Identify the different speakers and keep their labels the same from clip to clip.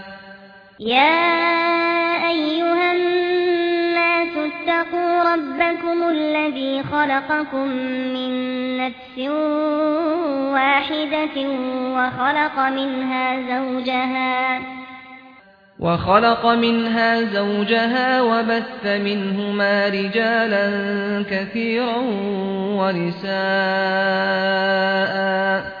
Speaker 1: زوجها يا ايها الناس اتقوا ربكم الذي خلقكم من نفس واحده وخلق منها زوجها وخلق منها زوجها وبث منهما رجالا كثيرا ونساء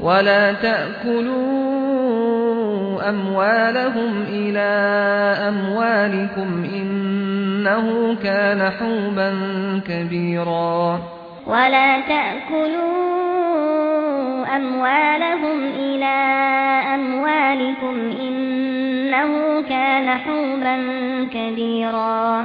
Speaker 1: ولا تأكلوا أموالهم إلى أموالكم إنه كان حوبا كبيرا ولا تأكلوا أموالهم إلى أموالكم إنه كان حوبا كبيرا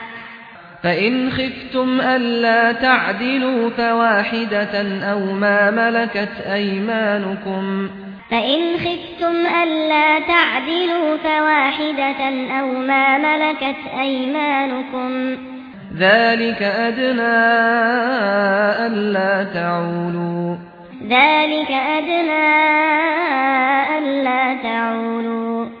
Speaker 1: فإن خفتم ألا تعدلوا فواحدة أو ما ملكت أيمانكم فإن خفتم ألا تعدلوا فواحدة أو ما ملكت أيمانكم ذلك أدنى ألا تعولوا ذلك أدنى ألا تعولوا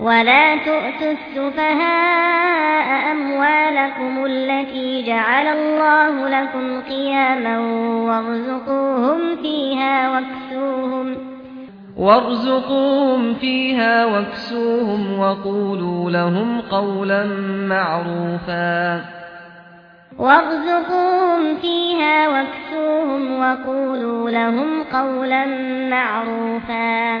Speaker 1: ولا تؤتوا السفهاء أموالكم التي جعل الله لكم قياما وارزقوهم فيها واكسوهم وارزقوهم فيها واكسوهم وقولوا لهم قولا معروفا وارزقوهم فيها واكسوهم وقولوا لهم قولا معروفا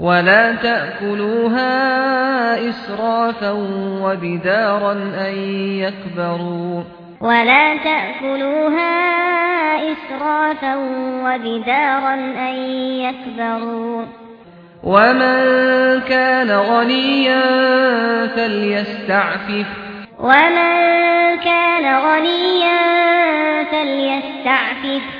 Speaker 1: ولا تأكلوها إسرافا وبدارا أن يكبروا ولا تأكلوها إسرافا وبدارا أن يكبروا ومن كان غنيا فليستعفف ومن كان غنيا فليستعفف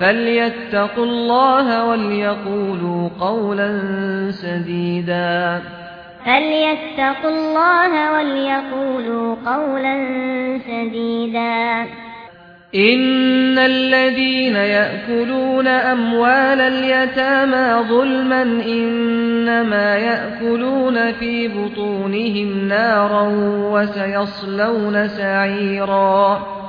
Speaker 1: فليتقوا الله وليقولوا قولا سديدا فليتقوا الله وليقولوا قولا سديدا ان الذين ياكلون اموال اليتامى ظلما انما ياكلون في بطونهم نارا وسيصلون سعيرا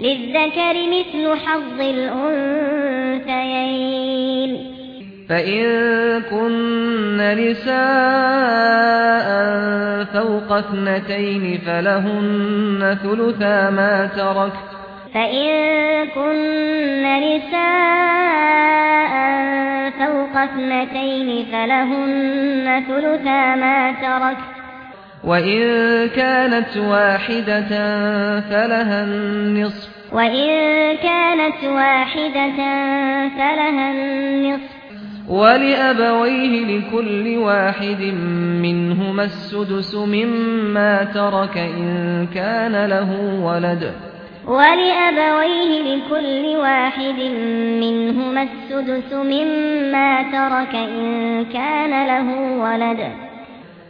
Speaker 1: للذكر مثل حظ الأنثيين فإن كن نساء فوق اثنتين فلهن ثلثا ما ترك فإن كن نساء فوق اثنتين فلهن ثلثا ما ترك وإن كانت واحدة فلها النصف وإن كانت واحدة فلها النصف ولأبويه لكل واحد منهما السدس مما ترك إن كان له ولد ولأبويه لكل واحد منهما السدس مما ترك إن كان له ولد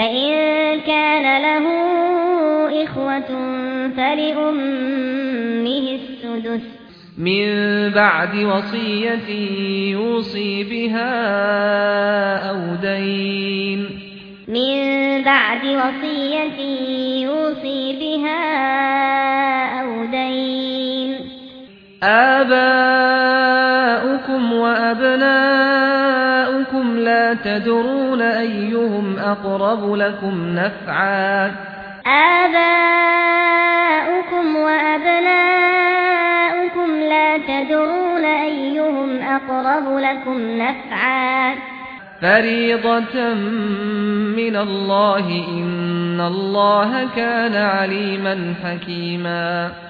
Speaker 1: فإن كان له إخوة فلأمه السدس من بعد وصية يوصي بها أو دين من بعد وصية يوصي بها أو دين آباؤكم وأبناؤكم لا تدرون أيهم أقرب لكم نفعا آباؤكم وأبناؤكم لا تدرون أيهم أقرب لكم نفعا فريضة من الله إن الله كان عليما حكيما فريضة من الله الله إن كان عليما حكيما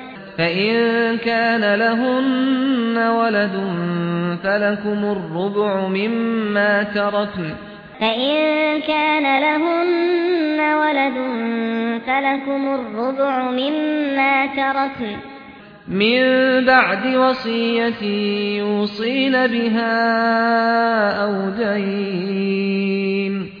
Speaker 1: فإن كان لهن ولد فلكم الربع مما تركن فإن كان لهن ولد فلكم الربع مما تركن من بعد وَصِيَّتِي يوصين بها أو دين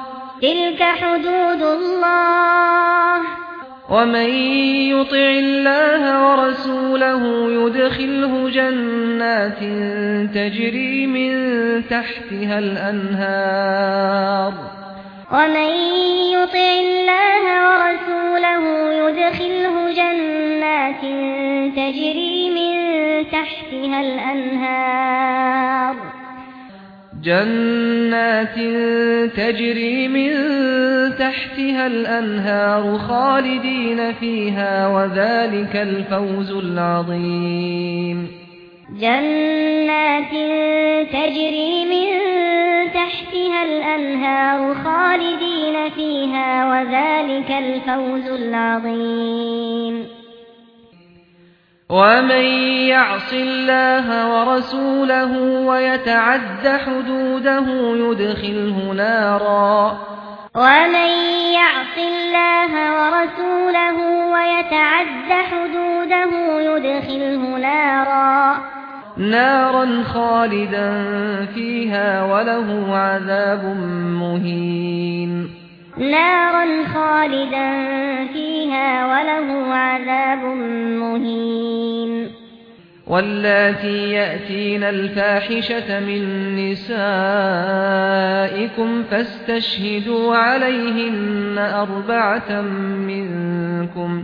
Speaker 1: تلك حدود الله ومن يطع الله ورسوله يدخله جنات تجري من تحتها الأنهار ومن يطع الله ورسوله يدخله جنات تجري من تحتها الأنهار جنات تجري من تحتها الأنهار خالدين فيها وذلك الفوز العظيم جنات تجري من تحتها الأنهار خالدين فيها وذلك الفوز العظيم ومن يعص الله ورسوله ويتعد حدوده يدخله نارا ومن يعص الله ورسوله ويتعد حدوده يدخله نارا نارا خالدا فيها وله عذاب مهين نارا خالدا فيها وله عذاب مهين واللاتي يأتين الفاحشة من نسائكم فاستشهدوا عليهن أربعة منكم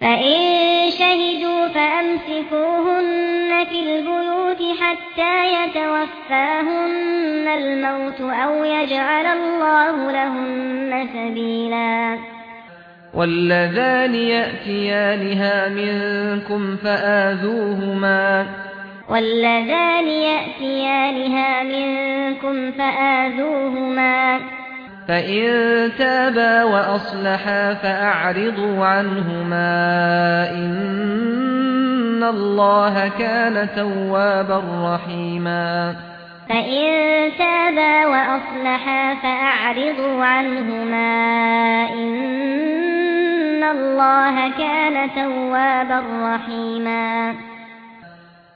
Speaker 2: فإن
Speaker 1: شهدوا فأمسكوهن في البيوت حتى يتوفاهن الموت أو يجعل الله لهن سبيلا وَالَّذَانِ يأتيانها منكم فآذوهما وَالَّذَانِ يأتيانها منكم فآذوهما فإن تابا وأصلحا فأعرضوا عنهما إن الله كان توابا رحيما فإن تابا وأصلحا فأعرضوا عنهما إن الله كان توابا رحيما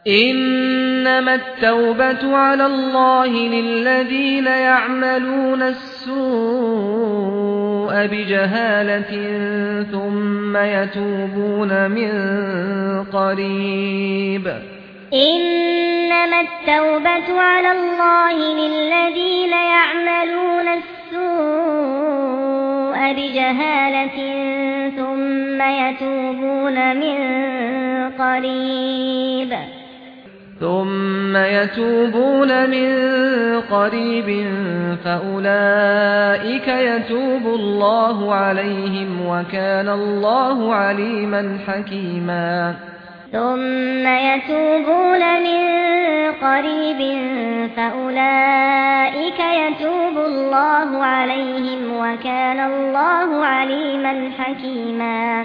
Speaker 1: انما التوبه على الله للذين يعملون السوء بجهاله ثم يتوبون من قريب انما التوبه على الله للذين يعملون السوء بجهاله ثم يتوبون من قريب ثم يتوبون من قريب فأولئك يتوب الله عليهم وكان الله عليما حكيما ثم يتوبون من قريب فأولئك يتوب الله عليهم وكان الله عليما حكيما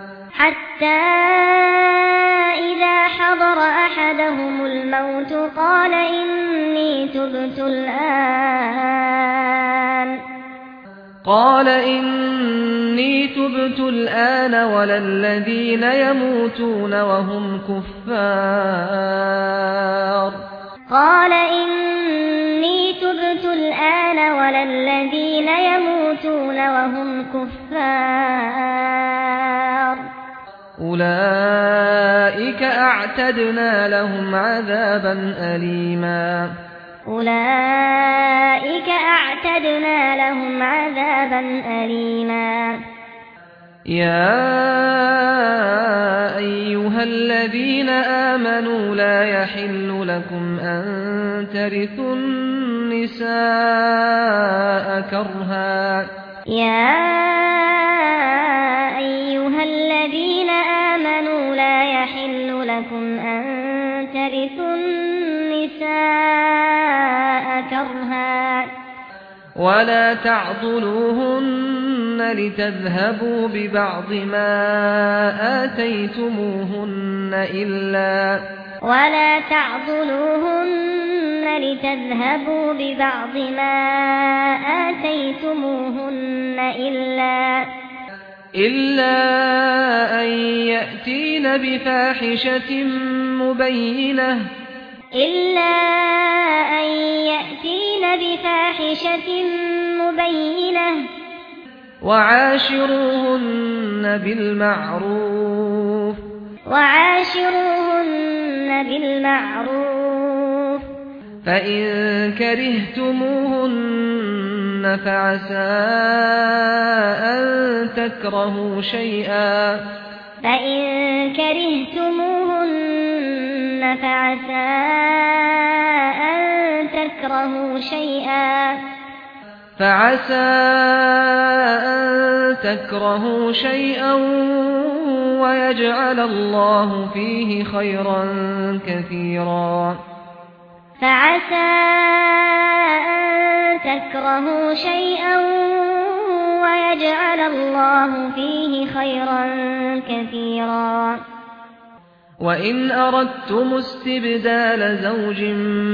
Speaker 1: حتى إذا حضر أحدهم الموت قال إني تبت الآن قال إني تبت الآن ولا الذين يموتون وهم كفار قال إني تبت الآن ولا الذين يموتون وهم كفار أولئك أعتدنا لهم عذابا أليما أولئك أعتدنا لهم عذابا أليما
Speaker 2: يا
Speaker 1: ايها الذين امنوا لا يحل لكم ان ترثوا النساء كرها يا لكم أن ترثوا النساء كرها ولا تعضلوهن لتذهبوا ببعض ما آتيتموهن إلا ولا تعذلوهن لتذهبوا ببعض ما آتيتموهن إلا إلا أن يأتين بفاحشة مبينة إلا أن يأتين بفاحشة مبينة وعاشروهن بالمعروف وعاشروهن بالمعروف فإن كرهتموهن فعسى أن تكرهوا شيئا فإن كرهتموهن فعسى أن تكرهوا شيئا فعسى أن تكرهوا شيئا ويجعل الله فيه خيرا كثيرا فعسى أن تكرهوا شيئا ويجعل الله فيه خيرا كثيرا وَإِنْ أَرَدْتُمُ اسْتِبْدَالَ زَوْجٍ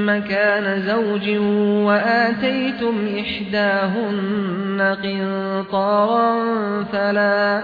Speaker 1: مَّكَانَ زَوْجٍ وَآتَيْتُمْ إِحْدَاهُنَّ قِنطَارًا فَلَا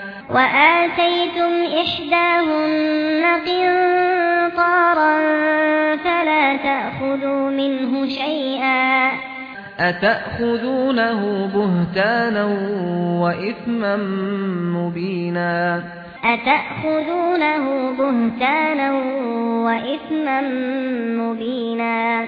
Speaker 1: وآتيتم إحداهن قنطارا فلا تأخذوا منه شيئا أتأخذونه بهتانا وإثما مبينا أتأخذونه بهتانا وإثما مبينا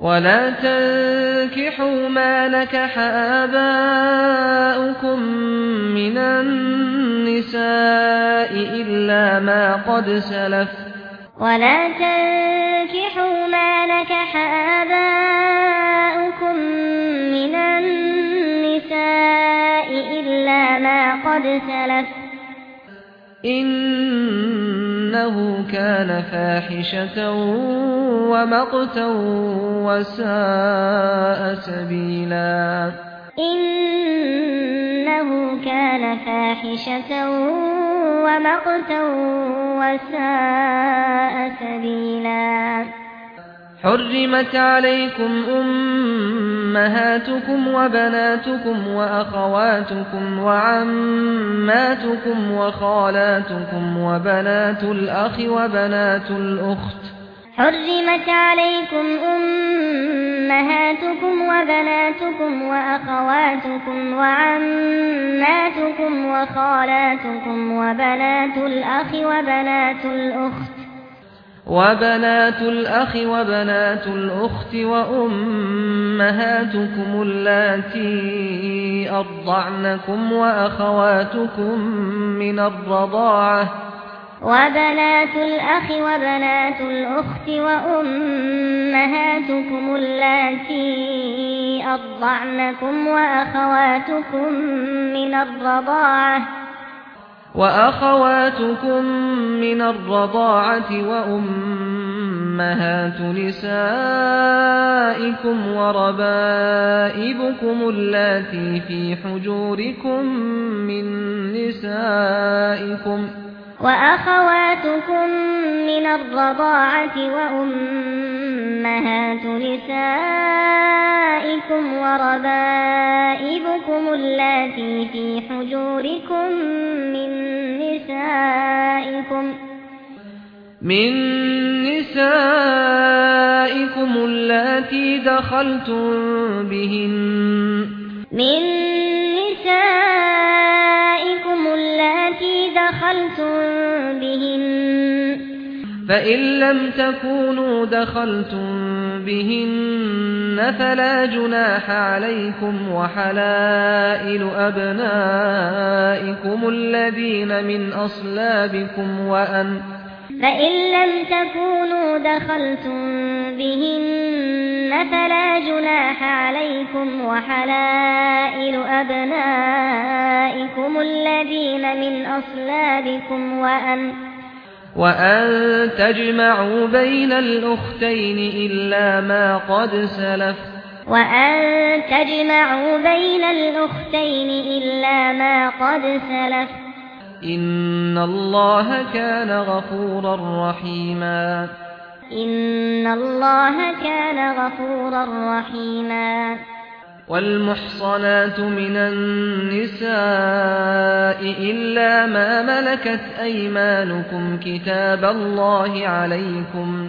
Speaker 1: ولا تنكحوا ما نكح آباؤكم من النساء إلا ما قد سلف ولا تنكحوا ما نكح آباؤكم من النساء إلا ما قد سلف إنه كان فاحشة ومقتا وساء سبيلا إنه كان فاحشة ومقتا وساء سبيلا حرمت عليكم أمهاتكم وبناتكم وأخواتكم وعماتكم وخالاتكم وبنات الأخ وبنات الأخت حرمت عليكم أمهاتكم وبناتكم وأخواتكم وعماتكم وخالاتكم وبنات الأخ وبنات الأخت وبنات الأخ وبنات الأخت وأمهاتكم التي أرضعنكم وأخواتكم من الرضاعة وبنات الأخ وبنات الأخت وأمهاتكم التي أرضعنكم وأخواتكم من الرضاعة وأخواتكم من الرضاعة وأمهات نسائكم وربائبكم اللاتي في حجوركم من نسائكم وأخواتكم من الرضاعة وأمهات نسائكم وربائبكم اللَّاتِي في حجوركم من نسائكم من نسائكم اللَّاتِي دخلتم بهن من نسائكم اللاتي دخلتم بهن فإن لم تكونوا دخلتم بهن فلا جناح عليكم وحلائل أبنائكم الذين من أصلابكم وأن فإن لم تكونوا دخلتم بهن فلا جناح عليكم وحلائل أبنائكم الذين من أصلابكم وأن وأن تجمعوا بين الأختين إلا ما قد سلف وأن تجمعوا بين الأختين إلا ما قد سلف ان الله كان غفورا رحيما ان الله كان غفورا رحيما والمحصنات من النساء الا ما ملكت ايمانكم كتاب الله عليكم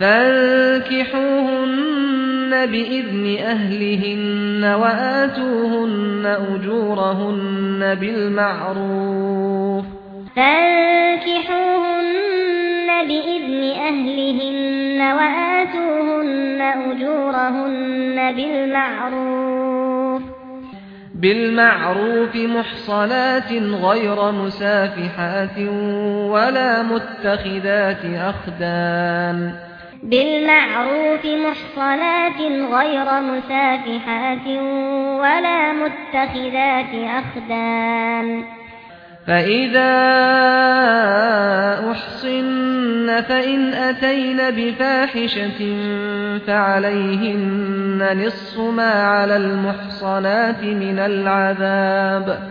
Speaker 1: فانكحوهن بإذن أهلهن وآتوهن أجورهن بالمعروف فانكحوهن بإذن أهلهن وآتوهن أجورهن بالمعروف بالمعروف محصنات غير مسافحات ولا متخذات أخدان بالمعروف محصنات غير مسافحات ولا متخذات أخدان
Speaker 2: فإذا
Speaker 1: أحصن فإن أتين بفاحشة فعليهن نص ما على المحصنات من العذاب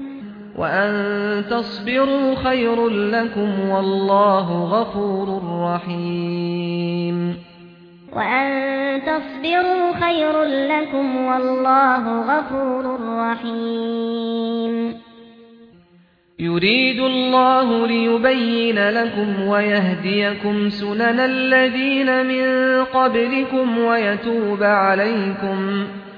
Speaker 1: وأن تصبروا خير لكم والله غفور رحيم وأن تصبروا خير لكم والله غفور رحيم يريد الله ليبين لكم ويهديكم سنن الذين من قبلكم ويتوب عليكم ويتوب عليكم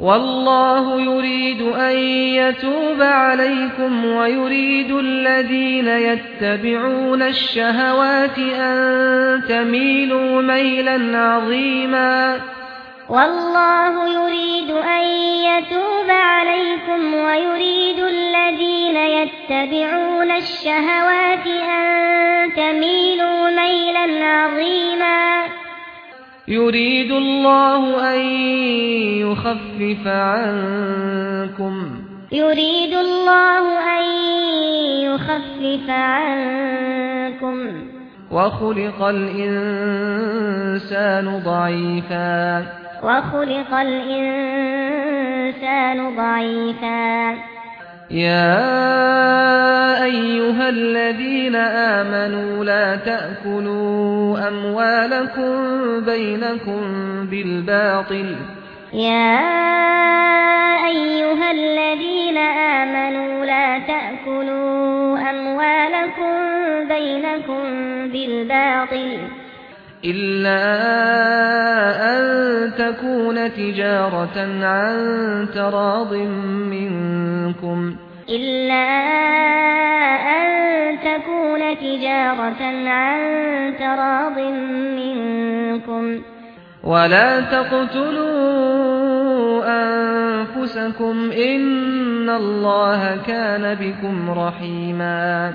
Speaker 1: والله يريد أن يتوب عليكم ويريد الذين يتبعون الشهوات أن تميلوا ميلا عظيما والله يريد أن يتوب عليكم ويريد الذين يتبعون الشهوات أن تميلوا ميلا عظيما يريد الله أن يخفف عنكم يريد الله أن يخفف عنكم وخلق الإنسان ضعيفا وخلق الإنسان ضعيفا يا ايها الذين امنوا لا تاكلوا اموالكم بينكم بالباطل يا ايها الذين امنوا لا تاكلوا اموالكم بينكم بالباطل إلا أن تكون تجارة عن تراض منكم إلا أن تكون تجارة عن تراض منكم ولا تقتلوا أنفسكم إن الله كان بكم رحيماً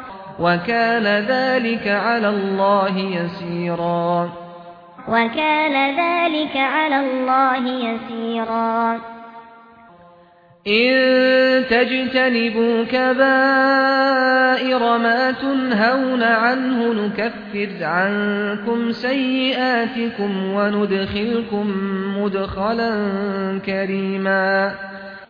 Speaker 1: وكان ذلك على الله يسيرا وكان ذلك على الله يسيرا إن تجتنبوا كبائر ما تنهون عنه نكفر عنكم سيئاتكم وندخلكم مدخلا كريما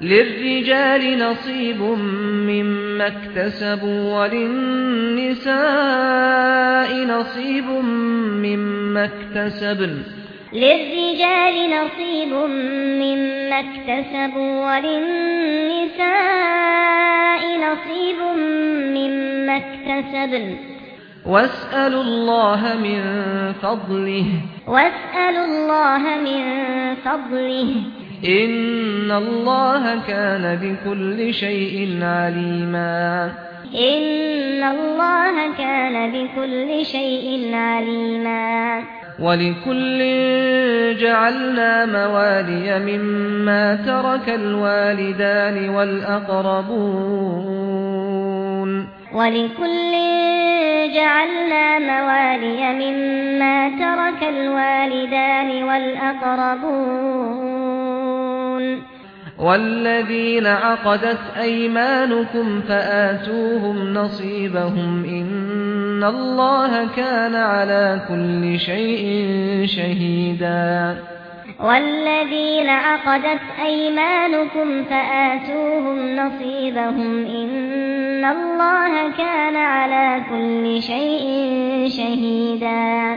Speaker 1: للرجال نصيب مما اكتسبوا وللنساء نصيب مما اكتسبن للرجال نصيب مما اكتسبوا وللنساء نصيب مما اكتسبن واسألوا الله من فضله واسألوا الله من فضله إن الله كان بكل شيء عليما إن الله كان بكل شيء عليما ولكل جعلنا موالي مما ترك الوالدان والأقربون ولكل جعلنا موالي مما ترك الوالدان والأقربون تشركون والذين عقدت أيمانكم فآتوهم نصيبهم إن الله كان على كل شيء شهيدا والذين عقدت أيمانكم فآتوهم نصيبهم إن الله كان على كل شيء شهيدا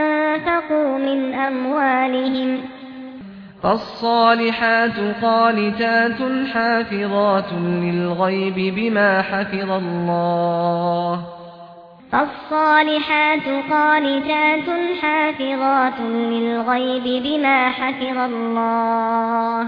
Speaker 1: أنفقوا من أموالهم فالصالحات قالتات حافظات للغيب بما حفظ الله فالصالحات قالتات حافظات للغيب بما حفظ الله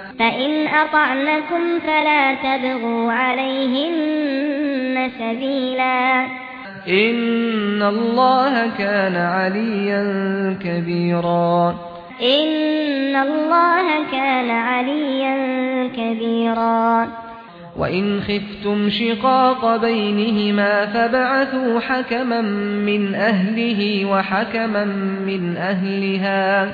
Speaker 1: فإن أطعنكم فلا تبغوا عليهن سبيلا إن الله كان عليا كبيرا إن الله كان عليا كبيرا وَإِنْ خِفْتُمْ شِقَاقَ بَيْنِهِمَا فَبَعَثُوا حَكَمًا مِنْ أَهْلِهِ وَحَكَمًا مِنْ أَهْلِهَا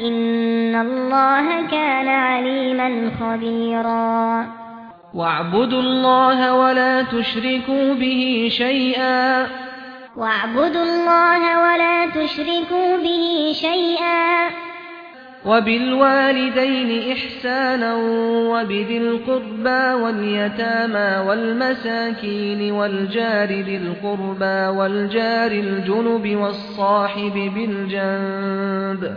Speaker 1: ان الله كان عليما خبيرا واعبدوا الله ولا تشركوا به شيئا واعبدوا الله ولا تشركوا به شيئا وبالوالدين احسانا وبذي القربى واليتامى والمساكين والجار ذي القربى والجار الجنب والصاحب بالجنب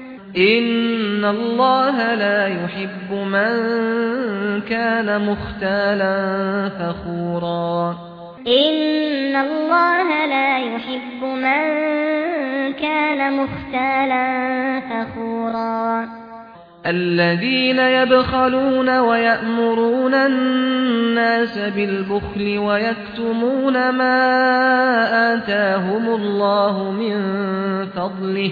Speaker 1: ان الله لا يحب من كان مختالا فخورا ان الله لا يحب من كان مختالا فخورا
Speaker 2: الذين
Speaker 1: يبخلون ويأمرون الناس بالبخل ويكتمون ما آتاهم الله من فضله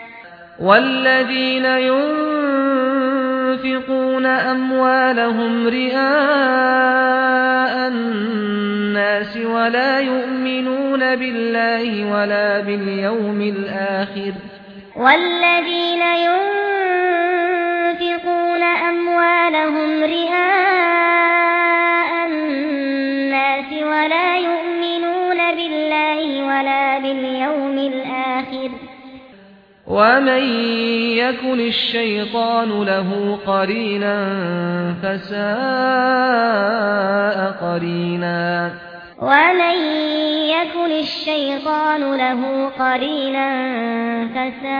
Speaker 1: والذين ينفقون أموالهم رئاء الناس ولا يؤمنون بالله ولا باليوم الآخر والذين ينفقون أموالهم رئاء ومن يكن الشيطان له قرينا فساء قرينا ومن يكن الشيطان له قرينا فساء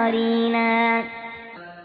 Speaker 1: قرينا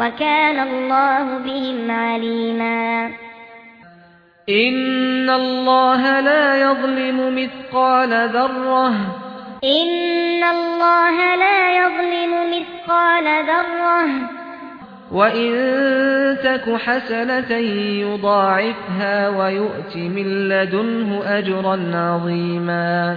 Speaker 1: وكان الله بهم عليما ان الله لا يظلم مثقال ذره ان الله لا يظلم مثقال ذره وان تك حسنه يضاعفها ويؤتي من لدنه اجرا عظيما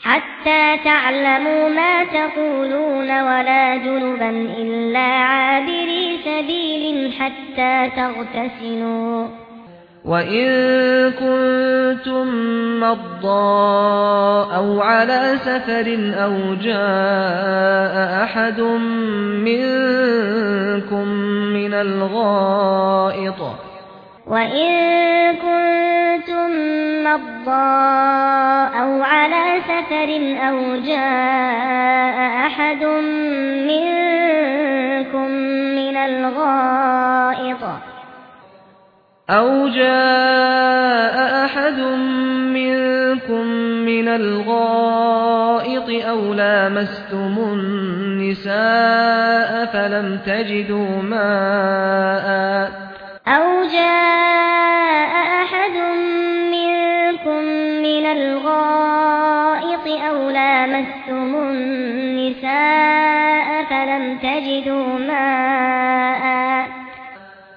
Speaker 1: حتى تعلموا ما تقولون ولا جنبا إلا عابري سبيل حتى تغتسلوا وإن كنتم مضى أو على سفر أو جاء أحد منكم من الغائط وَإِن كُنتُم مَّضَاءَ أَوْ عَلَىٰ سَفَرٍ أَوْ جَاءَ أَحَدٌ مِّنكُم مِّنَ الْغَائِطِ أَوْ جَاءَ أَحَدٌ مِّنكُم مِّنَ الْغَائِطِ أَوْ لَامَسْتُمُ النِّسَاءَ فَلَمْ تَجِدُوا مَاءً أَوْ جَاءَ أَحَدٌ مِّنكُم مِّنَ الْغَائِطِ أَوْ لَامَسْتُمُ النِّسَاءَ فَلَمْ تَجِدُوا مَاءً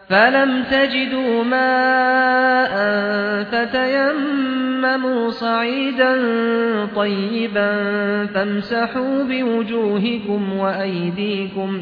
Speaker 1: فَلَمْ تَجِدُوا مَاءً فَتَيَمَّمُوا صَعِيدًا طَيِّبًا فَامْسَحُوا بِوُجُوهِكُمْ وَأَيْدِيكُمْ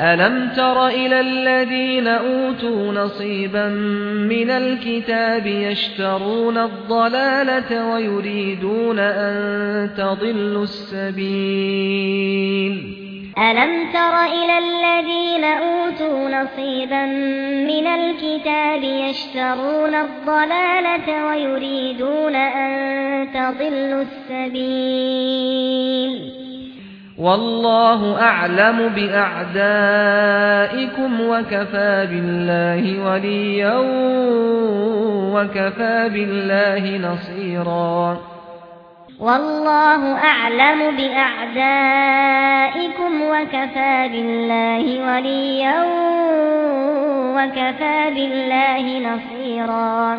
Speaker 1: ألم تر إلى الذين أوتوا نصيبا من الكتاب يشترون الضلالة ويريدون أن تضلوا السبيل ألم تر إلى الذين أوتوا نصيبا من الكتاب يشترون الضلالة ويريدون أن تضلوا السبيل والله اعلم باعدائكم وكفى بالله وليا وكفى بالله نصيرا والله اعلم باعدائكم وكفى بالله وليا وكفى بالله نصيرا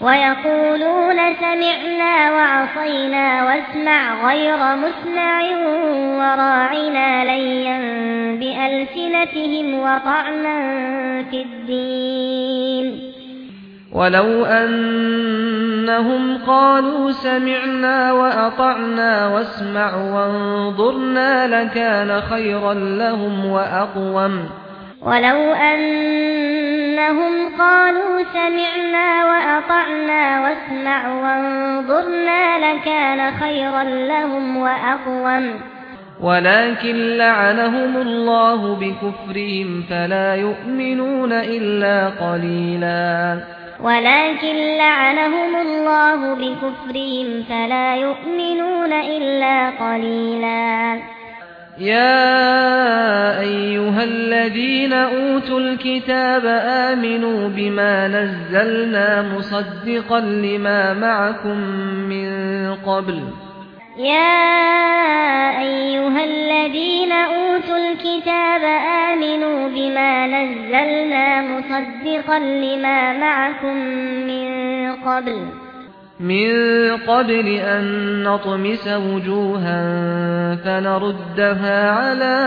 Speaker 1: وَيَقُولُونَ سَمِعْنَا وَعَصَيْنَا وَاسْمَعْ غَيْرَ مُسْمَعٍ وَرَاعِنَا لَيًّا بِأَلْسِنَتِهِمْ وَطَعْنًا فِي الدِّينِ وَلَوْ أَنَّهُمْ قَالُوا سَمِعْنَا وَأَطَعْنَا وَاسْمَعْ وَانظُرْنَا لَكَانَ خَيْرًا لَّهُمْ وَأَقْوَمَ ولو أنهم قالوا سمعنا وأطعنا واسمع وانظرنا لكان خيرا لهم وأقوم ولكن لعنهم الله بكفرهم فلا يؤمنون إلا قليلا ولكن لعنهم الله بكفرهم فلا يؤمنون إلا قليلا يا ايها الذين اوتوا الكتاب امنوا بما نزلنا مصدقا لما معكم من قبل يا ايها الذين اوتوا الكتاب امنوا بما نزلنا مصدقا لما معكم من قبل من قبل أن نطمس وجوها فنردها على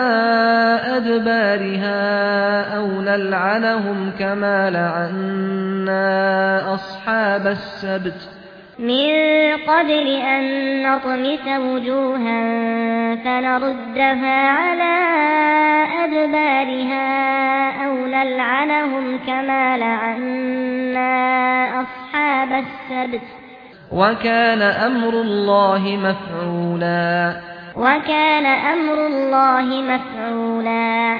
Speaker 1: أدبارها أو نلعنهم كما لعنا أصحاب السبت من قبل أن نطمس وجوها فنردها على أدبارها أو نلعنهم كما لعنا أصحاب السبت وكان امر الله مفعولا وكان امر الله مفعولا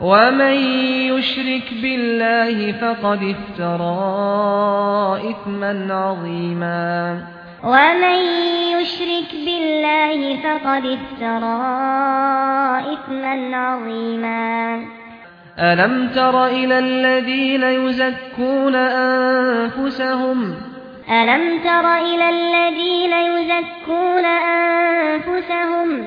Speaker 1: ومن يشرك بالله فقد افترى اثما عظيما ومن يشرك بالله فقد افترى اثما عظيما الم تر الى الذين يزكون انفسهم الم تر الى الذين يزكون انفسهم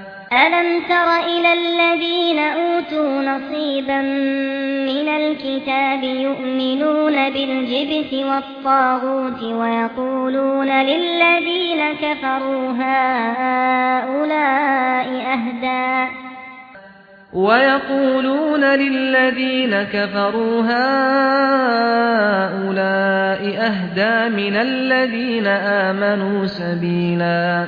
Speaker 1: ألم تر إلى الذين أوتوا نصيبا من الكتاب يؤمنون بالجبت والطاغوت ويقولون للذين كفروا هؤلاء أَهْدَى ويقولون للذين كفروا هؤلاء أَهْدَى من الذين آمنوا سبيلاً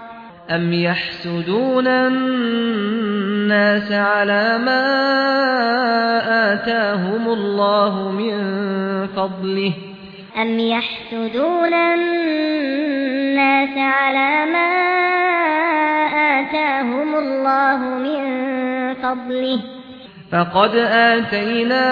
Speaker 1: أم يحسدون الناس على ما آتاهم الله من فضله أم يحسدون الناس على ما آتاهم الله من فضله فقد آتينا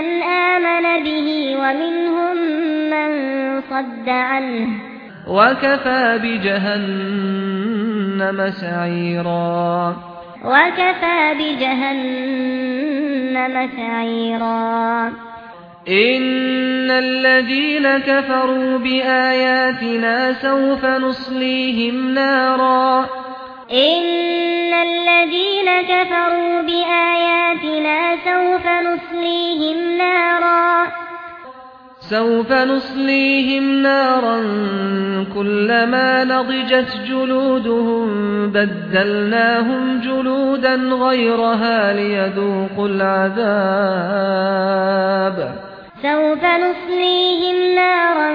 Speaker 1: مَنْ آمَنَ بِهِ وَمِنْهُمْ مَنْ صَدَّ عَنْهُ وَكَفَى بِجَهَنَّمَ سَعِيرًا وَكَفَى بِجَهَنَّمَ سَعِيرًا ان الذين كفروا باياتنا سوف نصليهم نارا ان الذين كفروا باياتنا سوف نصليهم نارا سوف نصليهم نارا كلما نضجت جلودهم بدلناهم جلودا غيرها ليذوقوا العذاب سوف نصليهم نارا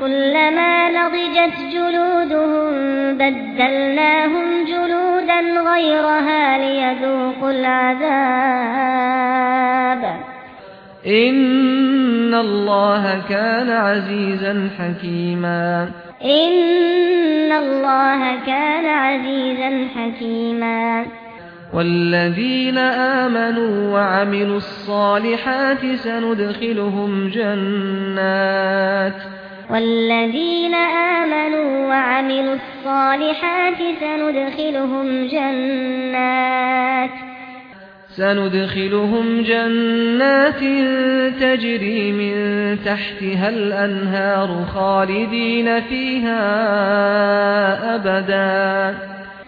Speaker 1: كلما نضجت جلودهم بدلناهم جلودا غيرها ليذوقوا العذاب ان الله كان عزيزا حكيما ان الله كان عزيزا حكيما والذين آمنوا وعملوا الصالحات سندخلهم جنات والذين آمنوا وعملوا الصالحات سندخلهم جنات سندخلهم جنات تجري من تحتها الأنهار خالدين فيها أبداً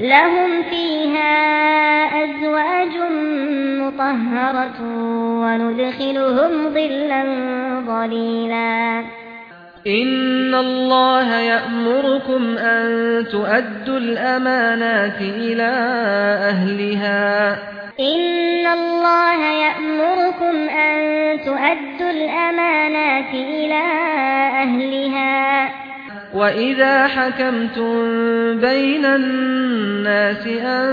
Speaker 1: لهم فيها أزواج مطهرة وندخلهم ظلا ظليلا إن الله يأمركم أن تؤدوا الأمانات إلى أهلها إن الله يأمركم أن تؤدوا الأمانات إلى أهلها وَإِذَا حَكَمْتُمْ بَيْنَ النَّاسِ أَن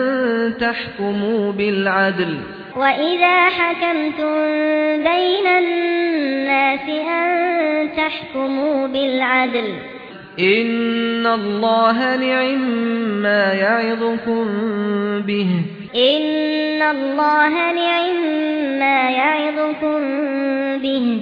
Speaker 1: تَحْكُمُوا بِالْعَدْلِ وَإِذَا حَكَمْتُمْ بَيْنَ النَّاسِ أَن تَحْكُمُوا بِالْعَدْلِ إِنَّ اللَّهَ لَعِمَّا نِعِمَّ يَعِظُكُم بِهِ إِنَّ اللَّهَ لَعِمَّا نِعِمَّ يَعِظُكُم بِهِ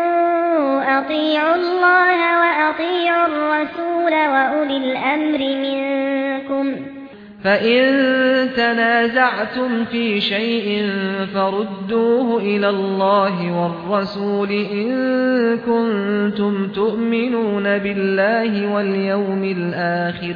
Speaker 1: اطيعوا الله وأطيعوا الرسول وأولي الأمر منكم فإن تنازعتم في شيء فردوه إلى الله والرسول إن كنتم تؤمنون بالله واليوم الآخر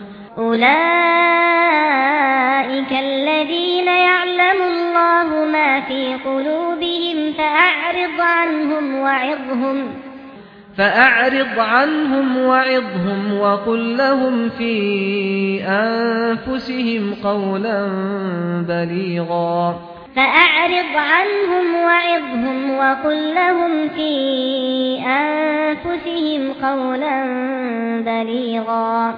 Speaker 1: أولئك الذين يعلم الله ما في قلوبهم فأعرض عنهم وعظهم فأعرض عنهم وعظهم وقل لهم في أنفسهم قولا بليغا فأعرض عنهم وعظهم وقل لهم في أنفسهم قولا بليغا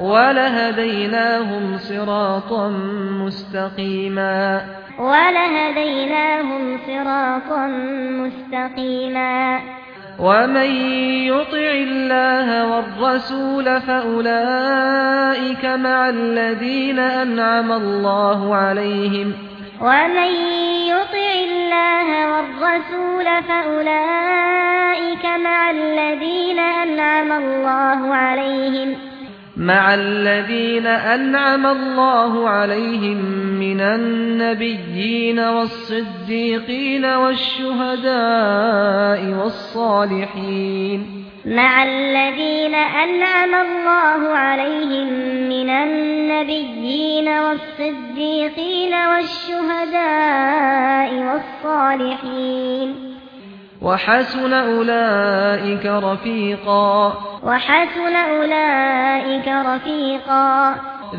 Speaker 1: ولهديناهم صراطا مستقيما ولهديناهم صراطا مستقيما ومن يطع الله والرسول فاولئك مع الذين انعم الله عليهم ومن يطع الله والرسول فاولئك مع الذين انعم الله عليهم مع الذين أنعم الله عليهم من النبيين والصديقين والشهداء والصالحين مع الذين أنعم الله عليهم من النبيين والصديقين والشهداء والصالحين وحسن أولئك رفيقا وحسن أولئك رفيقا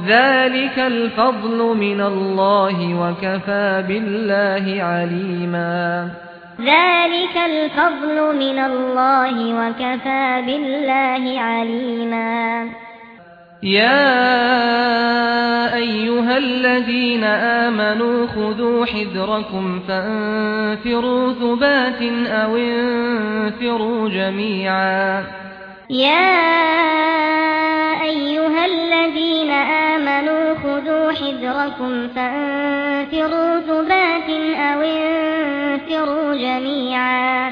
Speaker 1: ذلك الفضل من الله وكفى بالله عليما ذلك الفضل من الله وكفى بالله عليما
Speaker 2: يا
Speaker 1: ايها الذين امنوا خذوا حذركم فانفروا ثبات او انفروا جميعا يا ايها الذين امنوا خذوا حذركم فانفروا ثبات او انفروا جميعا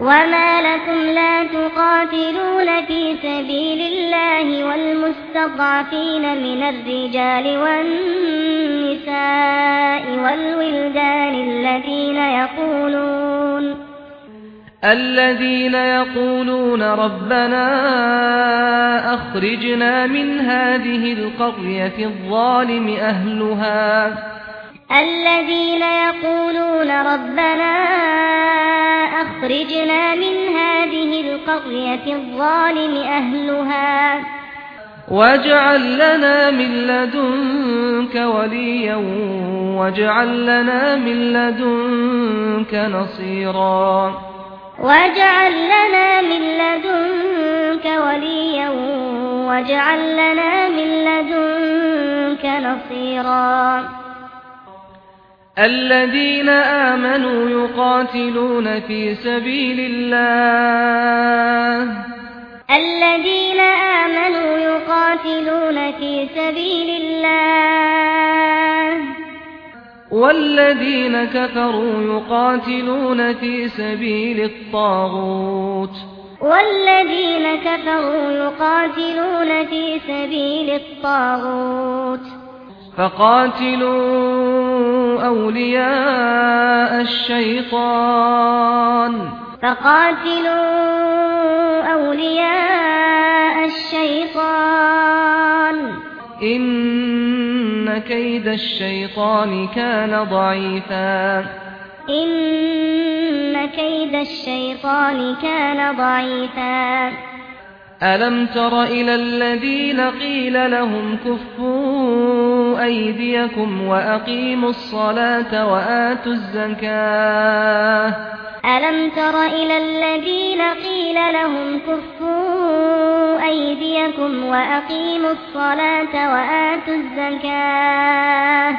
Speaker 1: وما لكم لا تقاتلون في سبيل الله والمستضعفين من الرجال والنساء والولدان الذين يقولون الذين يقولون ربنا اخرجنا من هذه القرية الظالم اهلها الذين يقولون ربنا اخرجنا من هذه القرية الظالم اهلها
Speaker 2: واجعل
Speaker 1: لنا من لدنك وليا واجعل لنا من لدنك نصيرا واجعل لنا من لدنك وليا واجعل لنا من لدنك نصيرا الذين آمنوا يقاتلون في سبيل الله الذين آمنوا يقاتلون في سبيل الله والذين كفروا يقاتلون في سبيل الطاغوت والذين كفروا يقاتلون في سبيل الطاغوت فقاتلوا أولياء الشيطان فقاتلوا أولياء الشيطان إن كيد الشيطان كان ضعيفا إن كيد الشيطان كان ضعيفا ألم تر إلى الذين قيل لهم كفوا أيديكم وأقيموا الصلاة وآتوا الزكاة ألم تر إلى الذين قيل لهم كفوا أيديكم وأقيموا الصلاة وآتوا الزكاة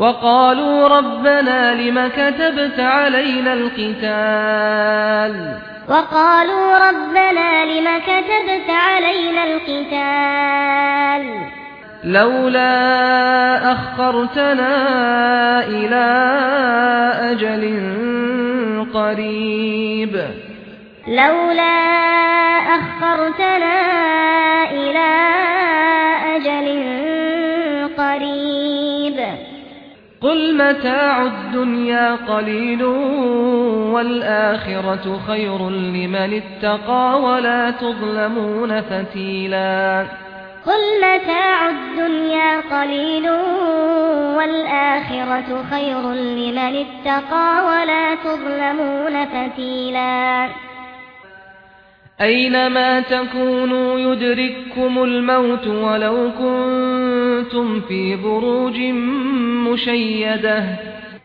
Speaker 1: وقالوا ربنا لما كتبت علينا القتال وقالوا ربنا لما كتبت علينا القتال لولا اخرتنا الى اجل قريب لولا اخرتنا الى اجل قل متاع الدنيا قليل والآخرة خير لمن اتقى ولا تظلمون فتيلا قل متاع الدنيا قليل والآخرة خير لمن اتقى ولا تظلمون فتيلا أينما تكونوا يدرككم الموت ولو كنتم في بروج مشيدة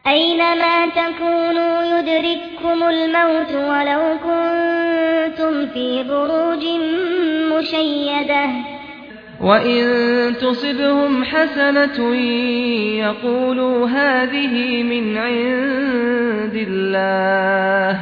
Speaker 1: أينما تكونوا يدرككم الموت ولو كنتم في بروج مشيدة وإن تصبهم حسنة يقولوا هذه من عند الله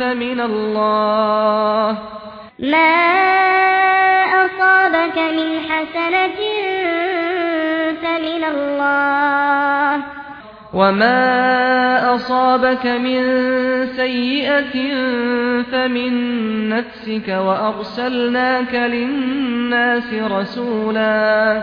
Speaker 1: أصابك من الله ما أصابك من حسنة فمن الله وما أصابك من سيئة فمن نفسك وأرسلناك للناس رسولا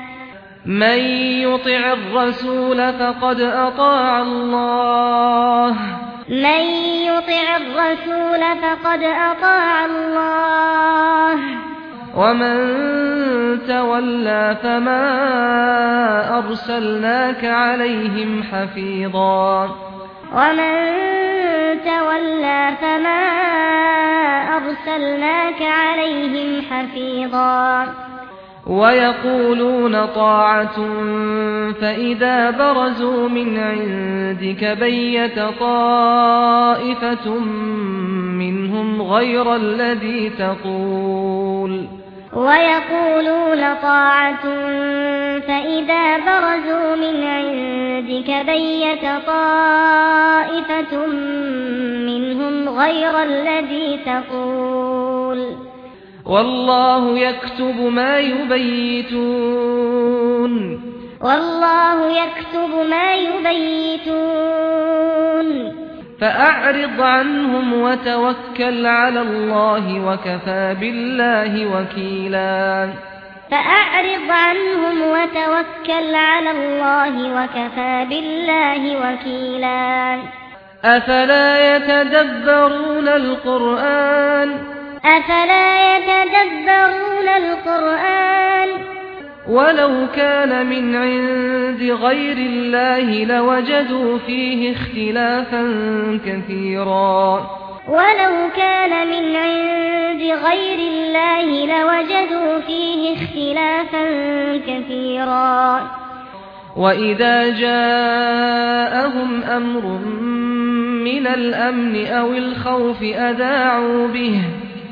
Speaker 1: من يطع الرسول فقد اطاع الله من يطع الرسول فقد اطاع الله ومن تولى فما ارسلناك عليهم حفيظا ومن تولى فما ارسلناك عليهم حفيظا ويقولون طاعة فإذا برزوا من عندك بيت طائفة منهم غير الذي تقول ويقولون طاعة فإذا برزوا من عندك بيت طائفة منهم غير الذي تقول والله يكتب ما يبيتون والله يكتب ما يبيتون فاعرض عنهم وتوكل على الله وكفى بالله وكيلا فاعرض عنهم وتوكل على الله وكفى بالله وكيلا افلا يتدبرون القران أفلا يتدبرون القرآن ولو كان من عند غير الله لوجدوا فيه اختلافا كثيرا ولو كان من عند غير الله لوجدوا فيه اختلافا كثيرا وَإِذَا جَاءَهُمْ أَمْرٌ مِنَ الْأَمْنِ أَوِ الْخَوْفِ أَذَاعُوا بِهِ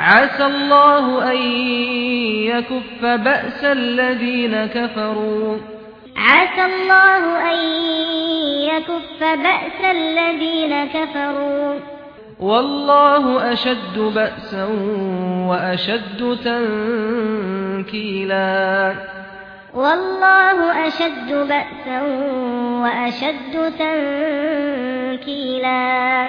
Speaker 1: عسى الله أن يكف بأس الذين كفروا عسى الله أن يكف بأس الذين كفروا والله أشد بأسا وأشد تنكيلا والله أشد بأسا وأشد تنكيلا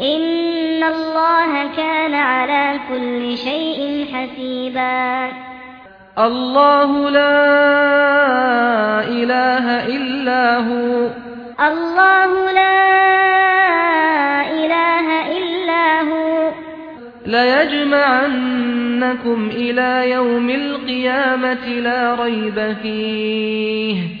Speaker 1: ان الله كان على كل شيء حسيبا الله لا اله الا هو الله لا اله الا هو لا يجمعنكم الى يوم القيامه لا ريب فيه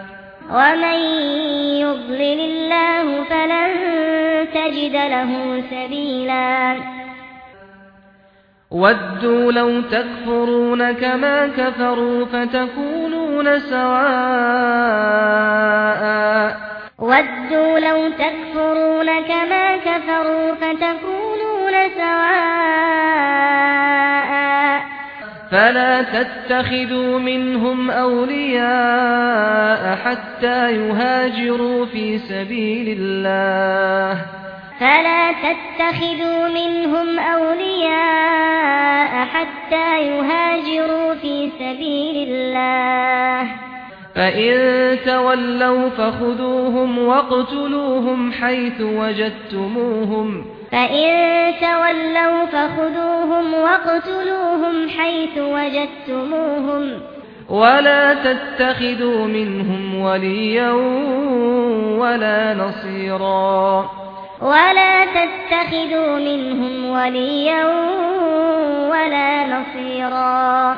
Speaker 1: ومن يضلل الله فلن تجد له سبيلا ودوا لو تكفرون كما كفروا فتكونون سواء ودوا لو تكفرون كما كفروا فتكونون سواء فلا تتخذوا منهم أولياء حتى يهاجروا في سبيل الله فلا تتخذوا منهم أولياء حتى يهاجروا في سبيل الله فإن تولوا فخذوهم واقتلوهم حيث وجدتموهم فَإِن تَوَلَّوْا فَخُذُوهُمْ وَاقْتُلُوهُمْ حَيْثُ وَجَدتُّمُوهُمْ وَلَا تَتَّخِذُوا مِنْهُمْ وَلِيًّا وَلَا نَصِيرًا وَلَا تَتَّخِذُوا مِنْهُمْ وَلِيًّا وَلَا نَصِيرًا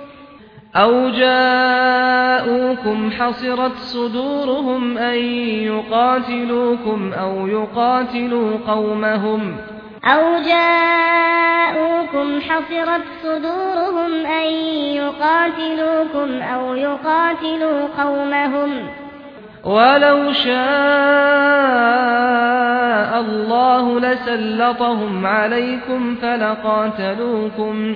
Speaker 1: أو جاءوكم حصرت صدورهم أن يقاتلوكم أو يقاتلوا قومهم أو جاءوكم حصرت صدورهم أن يقاتلوكم أو يقاتلوا قومهم ولو شاء الله لسلطهم عليكم فلقاتلوكم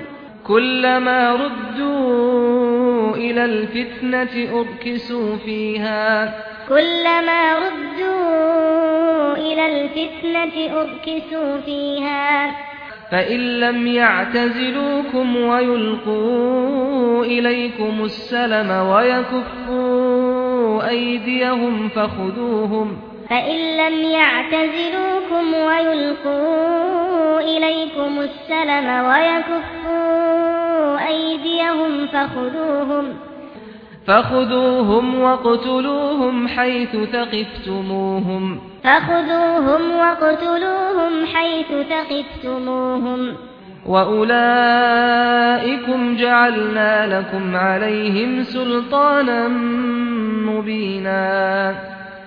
Speaker 1: كلما ردوا الى الفتنه اركسوا فيها كلما ردوا الى الفتنه اركسوا فيها فَإِن لَّمْ يَعْتَزِلُوكُمْ وَيُلْقُوا إِلَيْكُمُ السَّلَمَ وَيَكُفُّوا أَيْدِيَهُمْ فَخُذُوهُمْ فإن لم يعتزلوكم ويلقوا إليكم السلم ويكفوا أيديهم فخذوهم فخذوهم وَاقْتُلُوهُمْ حيث ثقفتموهم فخذوهم وَاقْتُلُوهُمْ حيث ثقفتموهم وأولئكم جعلنا لكم عليهم سلطانا مبينا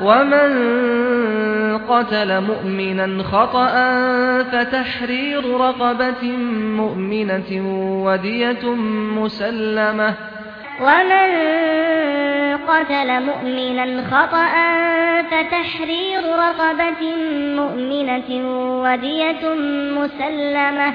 Speaker 1: ومن قتل مؤمنا خطأ فتحرير رقبة مؤمنة ودية مسلمة ومن قتل مؤمنا خطأ فتحرير رقبة مؤمنة ودية مسلمة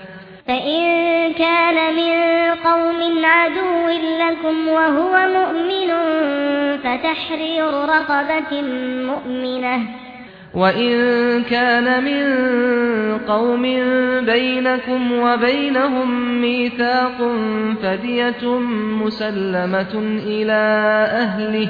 Speaker 1: فإن كان من قوم عدو لكم وهو مؤمن فتحرير رقبة مؤمنة وَإِن كَانَ مِن قَوْمٍ بَيْنَكُمْ وَبَيْنَهُم مِّيثَاقٌ فَدِيَةٌ مُّسَلَّمَةٌ إِلَى أَهْلِهِ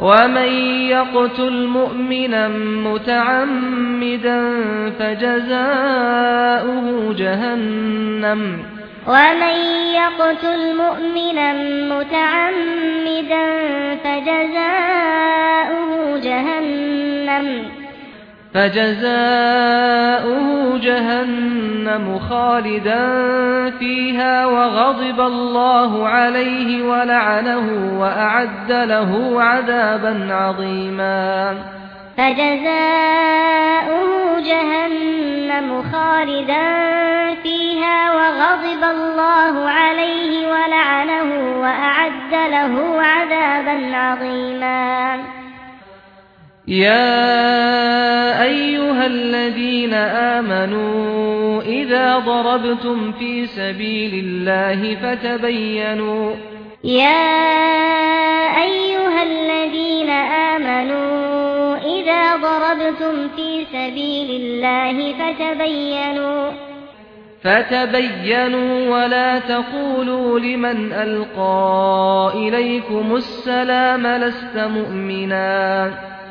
Speaker 1: ومن يقتل مؤمنا متعمدا فجزاؤه جهنم ومن يقتل مؤمنا متعمدا فجزاؤه جهنم
Speaker 2: فجزاؤه
Speaker 1: جهنم خالدا فيها وغضب الله عليه ولعنه وأعد له عذابا عظيما فجزاؤه جهنم خالدا فيها وغضب الله عليه ولعنه وأعد له عذابا عظيما يا ايها الذين امنوا اذا ضربتم في سبيل الله فتبينوا يا ايها الذين امنوا اذا ضربتم في سبيل الله فتبينوا فتبينوا ولا تقولوا لمن القى اليكم السلام لست مؤمنا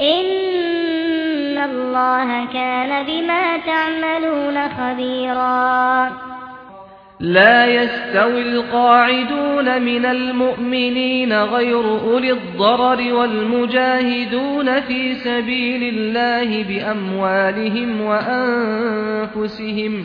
Speaker 1: ان الله كان بما تعملون خبيرا لا يستوي القاعدون من المؤمنين غير اولي الضرر والمجاهدون في سبيل الله باموالهم وانفسهم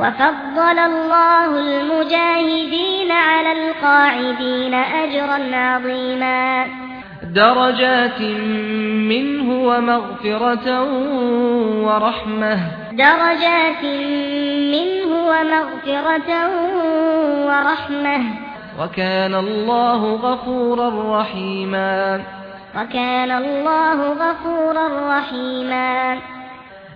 Speaker 1: وفضل الله المجاهدين على القاعدين أجرا عظيما درجات منه ومغفرة ورحمة درجات منه ومغفرة ورحمة وكان الله غفورا رحيما وكان الله غفورا رحيما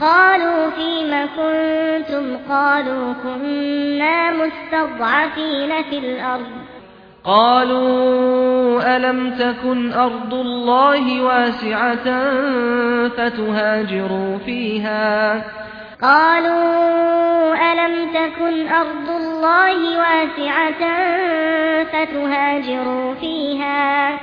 Speaker 1: قالوا فيما كنتم قالوا كنا مستضعفين في الأرض قالوا ألم تكن أرض الله واسعة فتهاجروا فيها قالوا ألم تكن أرض الله واسعة فتهاجروا فيها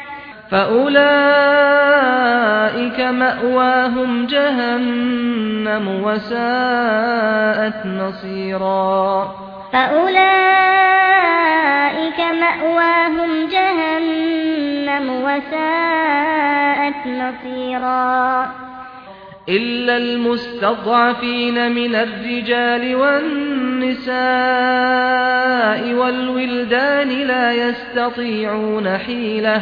Speaker 1: فأولئك مأواهم جهنم وساءت مصيرا فأولئك مأواهم جهنم وساءت مصيرا إلا المستضعفين من الرجال والنساء والولدان لا يستطيعون حيلة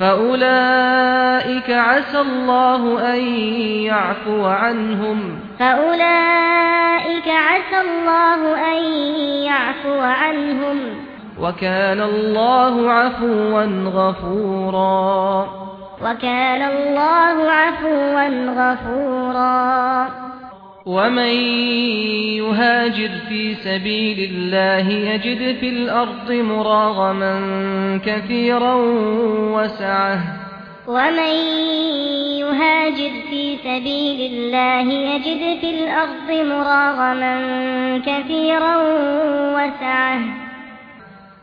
Speaker 1: فأولئك عسى الله أن يعفو عنهم فأولئك عسى الله أن يعفو عنهم وكان الله عفوا غفورا وكان الله عفوا غفورا ومن يهاجر في سبيل الله يجد في الأرض مراغما كثيرا وسعة ومن يهاجر في سبيل الله يجد في الأرض مراغما كثيرا وسعة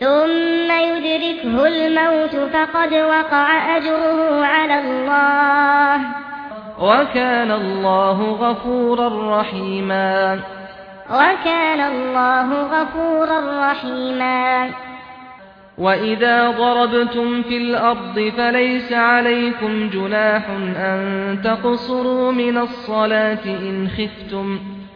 Speaker 1: ثم يدركه الموت فقد وقع أجره على الله وكان الله غفورا رحيما وكان الله غفورا رحيما وَإِذَا ضَرَبْتُمْ فِي الْأَرْضِ فَلَيْسَ عَلَيْكُمْ جُنَاحٌ أَن تَقْصُرُوا مِنَ الصَّلَاةِ إِنْ خِفْتُمْ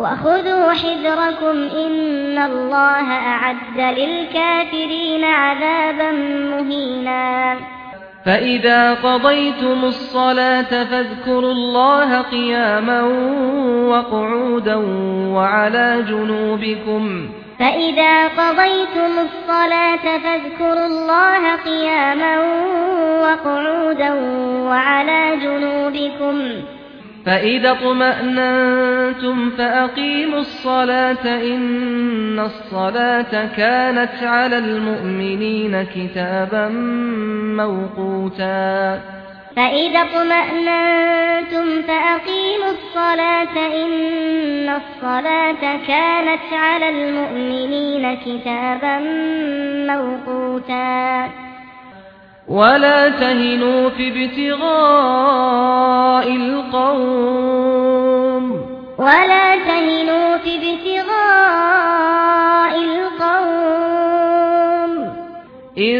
Speaker 1: وَخُذُوا حِذْرَكُمْ إِنَّ اللَّهَ أَعَدَّ لِلْكَافِرِينَ عَذَابًا مُهِينًا فَإِذَا قَضَيْتُمُ الصَّلَاةَ فَاذْكُرُوا اللَّهَ قِيَامًا وَقُعُودًا وَعَلَى جُنُوبِكُمْ فَإِذَا قَضَيْتُمُ الصَّلَاةَ فَاذْكُرُوا اللَّهَ قِيَامًا وَقُعُودًا وَعَلَى جُنُوبِكُمْ فإذا طمأننتم فأقيموا الصلاة إن الصلاة كانت على المؤمنين كتابا موقوتا فإذا طمأننتم فأقيموا الصلاة إن الصلاة كانت على المؤمنين كتابا موقوتا ولا تهنوا في ابتغاء القوم ولا تهنوا في ابتغاء القوم إن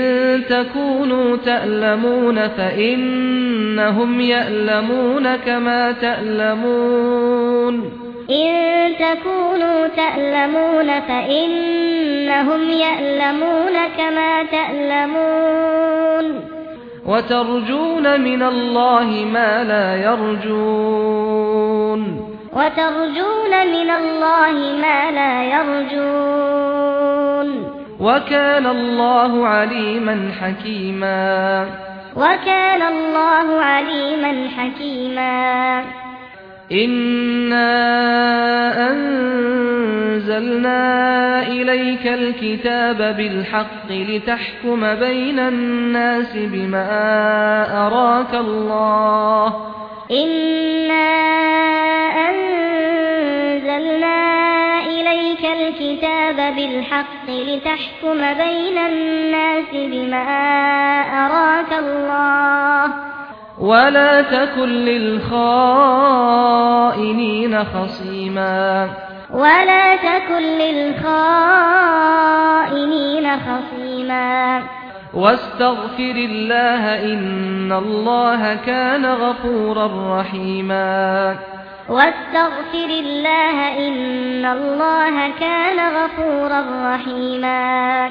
Speaker 1: تكونوا تألمون فإنهم يألمون كما تألمون إن تكونوا تألمون فإنهم يألمون كما تألمون وترجون من الله ما لا يرجون وترجون من الله ما لا يرجون وكان الله عليما حكيما وكان الله عليما حكيما إنا أنزلنا إليك الكتاب بالحق لتحكم بين الناس بما أراك الله إنا أنزلنا إليك الكتاب بالحق لتحكم بين الناس بما أراك الله ولا تكن للخائنين خصيما ولا تكن للخائنين خصيما واستغفر الله ان الله كان غفورا رحيما واستغفر الله ان الله كان غفورا رحيما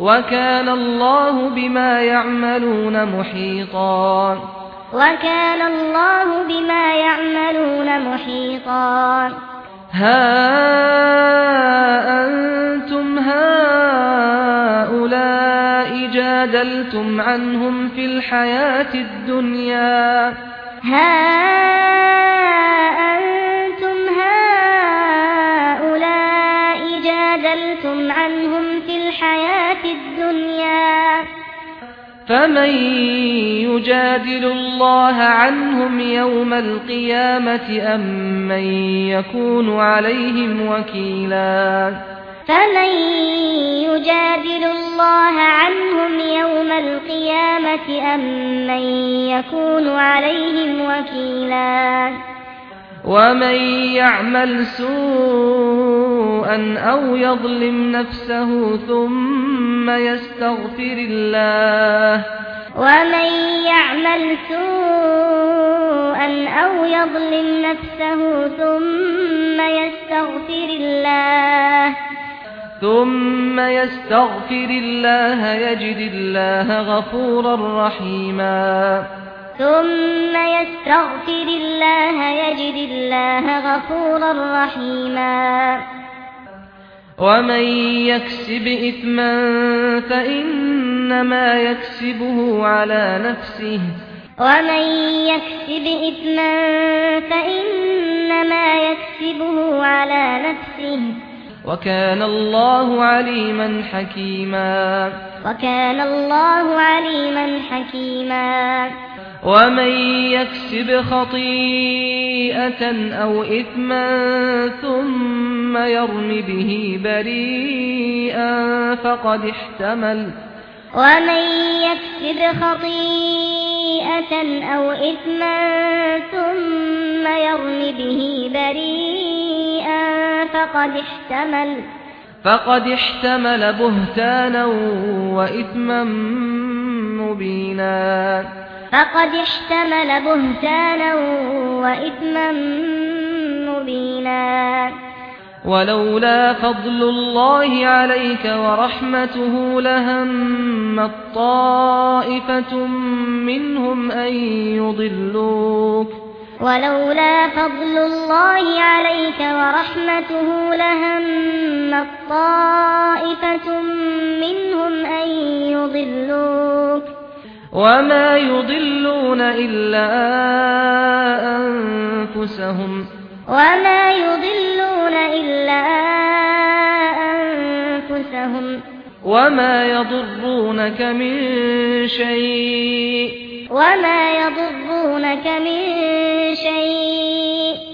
Speaker 1: وكان الله بما يعملون محيطا وكان الله بما يعملون محيطا ها انتم هؤلاء جادلتم عنهم في الحياة الدنيا ها أنتم فمن يجادل الله عنهم يوم القيامة أم من يكون عليهم وكيلا فمن يجادل الله عنهم يوم القيامة أم من يكون عليهم وكيلا ومن يعمل سوءا او يظلم نفسه ثم يستغفر الله ومن يعمل سوءا او يظلم نفسه ثم يستغفر الله ثم يستغفر الله يجد الله غفورا رحيما ثم يستغفر الله يجد الله غفورا رحيما ومن يكسب إثما فإنما يكسبه على نفسه ومن يكسب إثما فإنما يكسبه على نفسه وكان الله عليما حكيما وكان الله عليما حكيما ومن يكسب خطيئة أو إثما ثم يرمي به بريئا فقد احتمل ومن يكسب خطيئة أو إثما ثم يرمي به بريئا فقد احتمل فقد احتمل بهتانا وإثما مبينا فقد احتمل بهتانا وإثما مبينا ولولا فضل الله عليك ورحمته لهم الطائفة منهم أن يضلوك ولولا فضل الله عليك ورحمته لهم الطائفة منهم أن يضلوك وما يضلون إلا أنفسهم وما يضلون إلا أنفسهم وما يضرونك من شيء وما يضرونك من شيء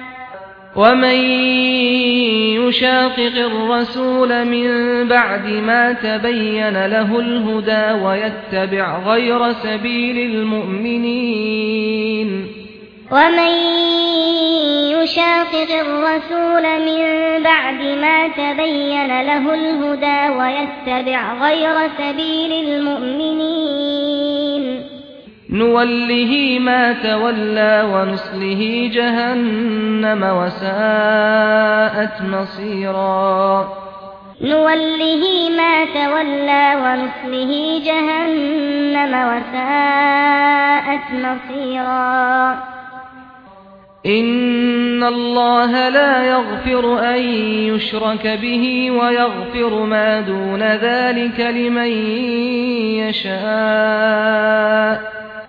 Speaker 1: ومن يشاقق الرسول من بعد ما تبين له الهدى ويتبع غير سبيل المؤمنين ومن يشاقق الرسول من بعد ما تبين له الهدى ويتبع غير سبيل المؤمنين نوله ما تولى وَنُسْلِهِ جهنم وساءت مصيرا نوله ما تولى وَنُسْلِهِ جهنم وساءت مصيرا ان ان الله لا يغفر يشرك به ويغفر ما دون ذلك لمن يشاء ان الله لا يغفر ان يشرك به ويغفر ما دون ذلك لمن يشاء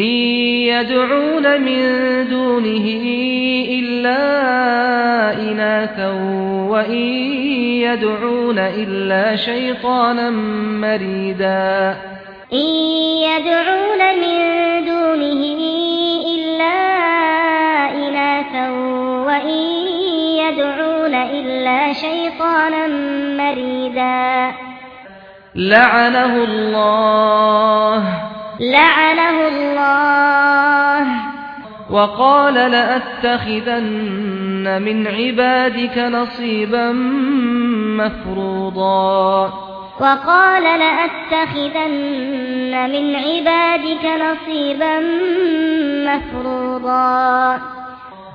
Speaker 1: يدعون من دونه إلا إناثا وإن يدعون إلا شيطانا مريدا إن يدعون من دونه إلا إناثا وإن يدعون إلا شيطانا مريدا لعنه الله لعنه الله وقال لأتخذن من عبادك نصيبا مفروضا وقال لأتخذن من عبادك نصيبا مفروضا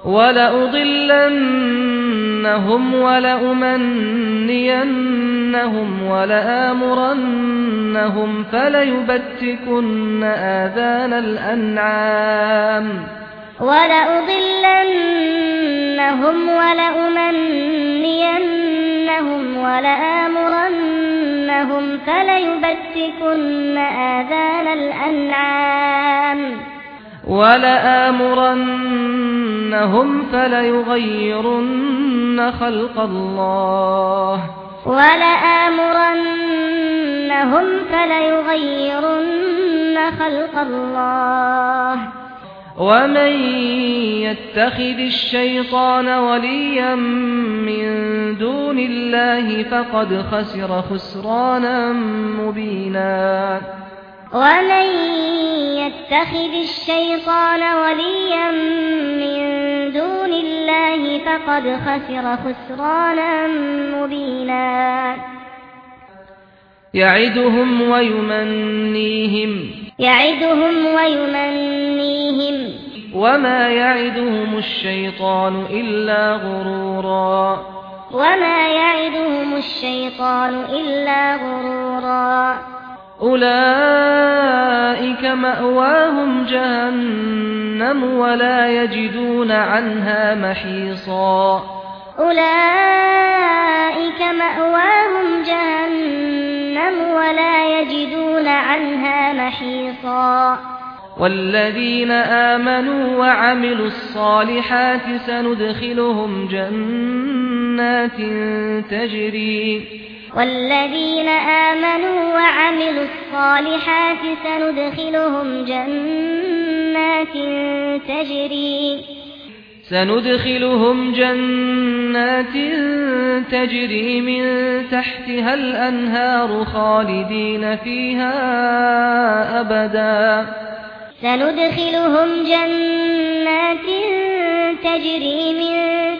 Speaker 1: ولأضلنهم ولأمنينهم ولآمرنهم فليبتكن آذان الأنعام ولأضلنهم ولأمنينهم ولآمرنهم فليبتكن آذان الأنعام ولآمرنهم فليغيرن خلق الله ولآمرنهم فليغيرن خلق الله ومن يتخذ الشيطان وليا من دون الله فقد خسر خسرانا مبينا ومن يتخذ الشيطان وليا من دون الله فقد خسر خسرانا مبينا يعدهم ويمنيهم يعدهم ويمنيهم وما يعدهم الشيطان الا غرورا وما يعدهم الشيطان الا غرورا أولئك مأواهم جهنم ولا يجدون عنها محيصا أولئك مأواهم جهنم ولا يجدون عنها محيصا والذين آمنوا وعملوا الصالحات سندخلهم جنات تجري والذين آمنوا وعملوا الصالحات سندخلهم جنات تجري سندخلهم جنات تجري من تحتها الأنهار خالدين فيها أبدا سندخلهم جنات تجري من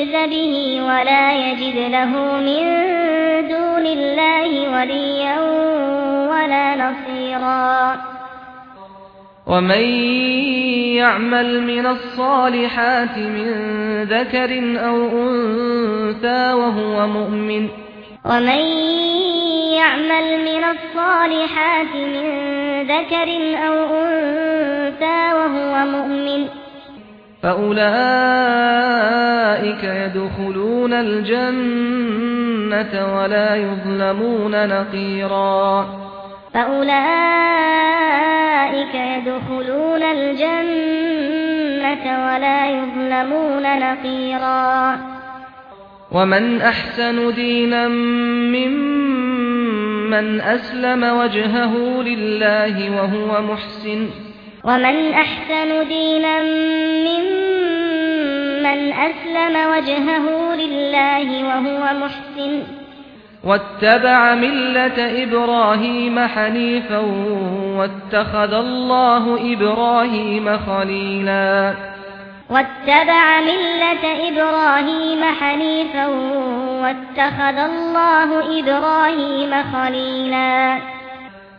Speaker 1: يجز به ولا يجد له من دون الله وليا ولا نصيرا ومن يعمل من الصالحات من ذكر أو أنثى وهو مؤمن ومن يعمل من الصالحات من ذكر أو أنثى وهو مؤمن فأولئك يدخلون الجنة ولا يظلمون نقيرا فأولئك يدخلون الجنة ولا يظلمون نقيرا ومن أحسن دينا ممن أسلم وجهه لله وهو محسن ومن احسن دينا ممن اسلم وجهه لله وهو محسن واتبع ملة ابراهيم حنيفا واتخذ الله ابراهيم خليلا واتبع ملة ابراهيم حنيفا واتخذ الله ابراهيم خليلا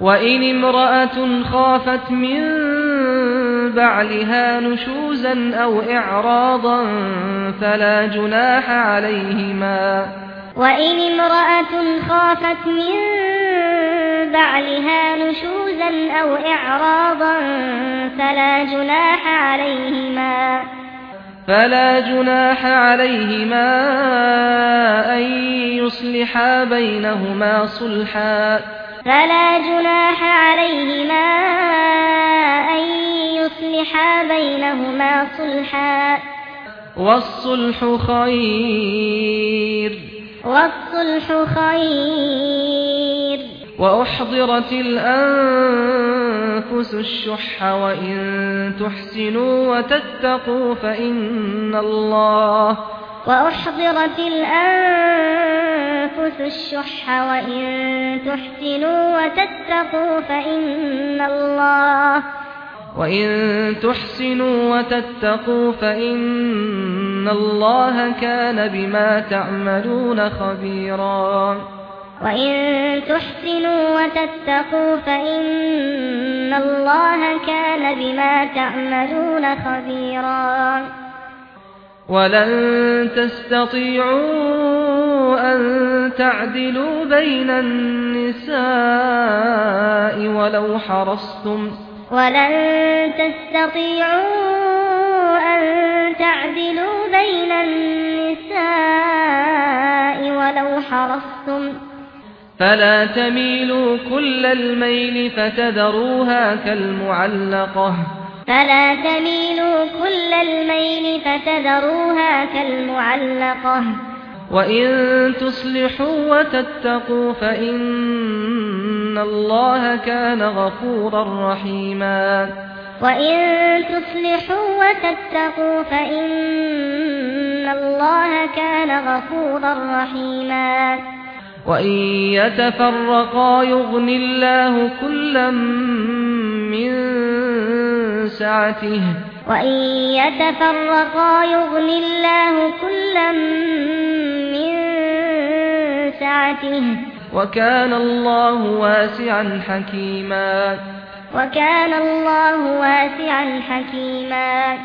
Speaker 1: وإن امرأة خافت من بعلها نشوزا أو إعراضا فلا جناح عليهما وإن امرأة خافت من بعلها نشوزا أو إعراضا فلا جناح عليهما فلا جناح عليهما أن يصلحا بينهما صلحا فلا جناح عليهما أن يصلحا بينهما صلحا والصلح خير والصلح خير وأحضرت الأنفس الشح وإن تحسنوا وتتقوا فإن الله وأحضرت الأنفس الشح وإن تحسنوا وتتقوا فإن الله وإن تحسنوا وتتقوا فإن الله كان بما تعملون خبيرا وإن تحسنوا وتتقوا فإن الله كان بما تعملون خبيرا ولن تستطيعوا أن تعدلوا بين النساء ولو حرصتم ولن تستطيعوا أن تعدلوا بين النساء ولو حرصتم فلا تميلوا كل الميل فتذروها كالمعلقة فلا تميلوا كل الميل فتذروها كالمعلقة وإن تصلحوا وتتقوا فإن الله كان غفورا رحيما وإن تصلحوا وتتقوا فإن الله كان غفورا رحيما وإن يتفرقا يغن الله كلا من سعته وإن يتفرقا يغن الله كلا من سعته وكان الله واسعا حكيما وكان الله واسعا حكيما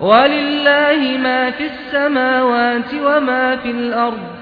Speaker 1: ولله ما في السماوات وما في الأرض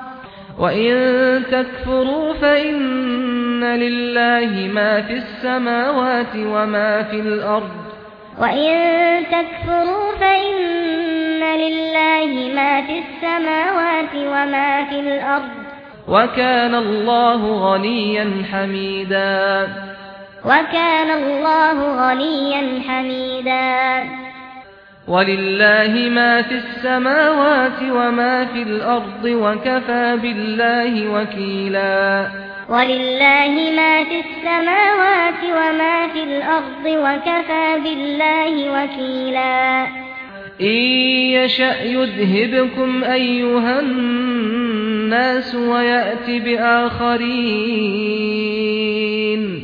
Speaker 1: وَإِن تَكْفُرُوا فَإِنَّ لِلَّهِ مَا فِي السَّمَاوَاتِ وَمَا فِي الْأَرْضِ وَإِن تَكْفُرُوا فَإِنَّ لِلَّهِ مَا فِي السَّمَاوَاتِ وَمَا فِي الْأَرْضِ وَكَانَ اللَّهُ غَنِيًّا حَمِيدًا وَكَانَ اللَّهُ غَنِيًّا حَمِيدًا ولله ما في السماوات وما في الأرض وكفى بالله وكيلا ولله ما في السماوات وما في الأرض وكفى بالله وكيلا ايش يذهبكم أيها الناس ويأتي بآخرين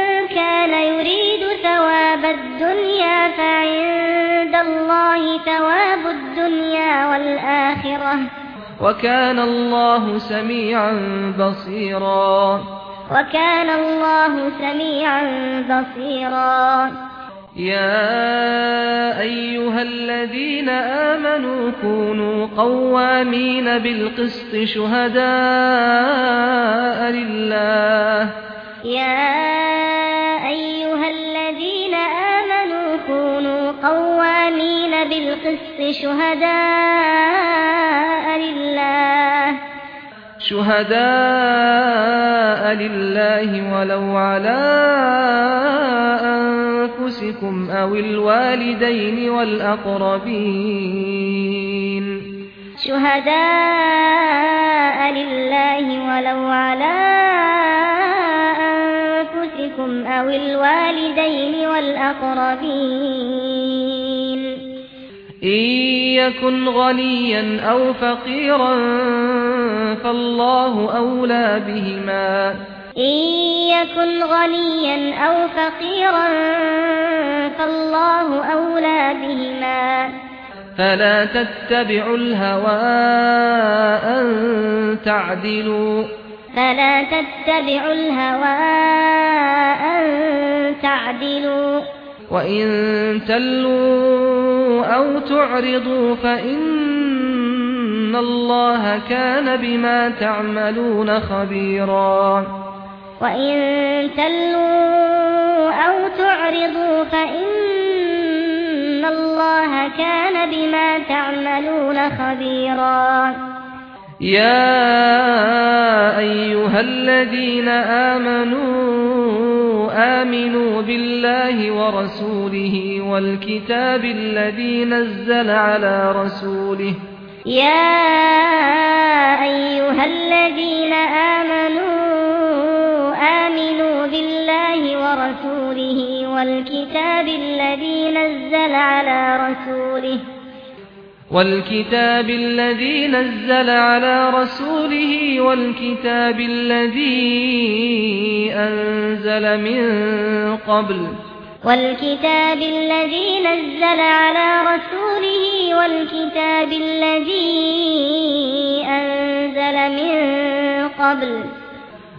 Speaker 1: كان يريد ثواب الدنيا فعند الله ثواب الدنيا والآخرة وكان الله سميعا بصيرا وكان الله سميعا بصيرا يا ايها الذين امنوا كونوا قوامين بالقسط شهداء لله يا بالقسط شهداء لله شهداء لله ولو على أنفسكم أو الوالدين والأقربين شهداء لله ولو على أنفسكم أو الوالدين والأقربين إن يكن غنيا أو فقيرا فالله أولى بهما إن يكن غنيا أو فقيرا فالله أولى بهما فلا تتبعوا الهوى أن تعدلوا فلا تتبعوا الهوى أن تعدلوا وَإِن تَلُوا أَوْ تُعْرِضُوا فَإِنَّ اللَّهَ كَانَ بِمَا تَعْمَلُونَ خَبِيرًا وَإِن تَلُوا أَوْ تُعْرِضُوا فَإِنَّ اللَّهَ كَانَ بِمَا تَعْمَلُونَ خَبِيرًا يا ايها الذين امنوا امنوا بالله ورسوله والكتاب الذي نزل على رسوله يا ايها الذين امنوا امنوا بالله ورسوله والكتاب الذي نزل على رسوله والكتاب الذي نزل على رسوله والكتاب الذي أنزل من قبل والكتاب الذي نزل على رسوله والكتاب الذي أنزل من قبل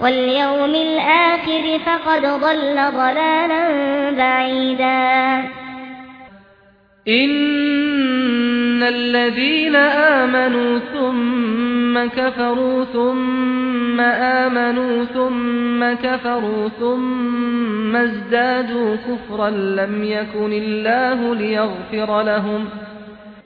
Speaker 1: واليوم الآخر فقد ضل ضلالا بعيدا إن الذين آمنوا ثم كفروا ثم آمنوا ثم كفروا ثم ازدادوا كفرا لم يكن الله ليغفر لهم ۖ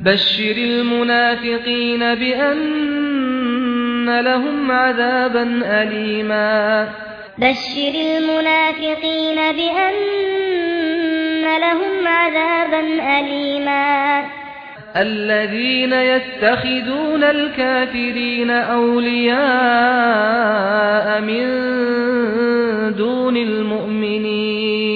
Speaker 1: بشر المنافقين بأن لهم عذابا أليما بشر المنافقين بأن لهم عذابا أليما الذين يتخذون الكافرين أولياء من دون المؤمنين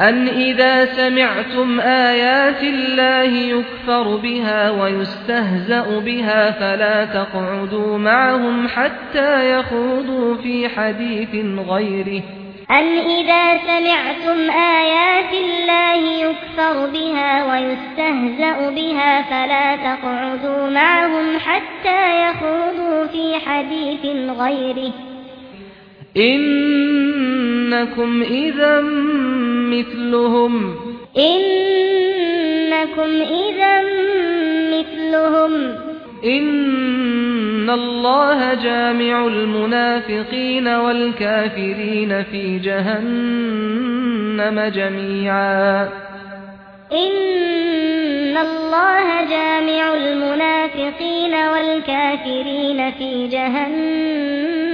Speaker 1: أن إذا سمعتم آيات الله يكفر بها ويستهزأ بها فلا تقعدوا معهم حتى يخوضوا في حديث غيره أن إذا سمعتم آيات الله يكفر بها ويستهزأ بها فلا تقعدوا معهم حتى يخوضوا في حديث غيره انكم اذا مثلهم انكم اذا مثلهم ان الله جامع المنافقين والكافرين في جهنم جميعا ان الله جامع المنافقين والكافرين في جهنم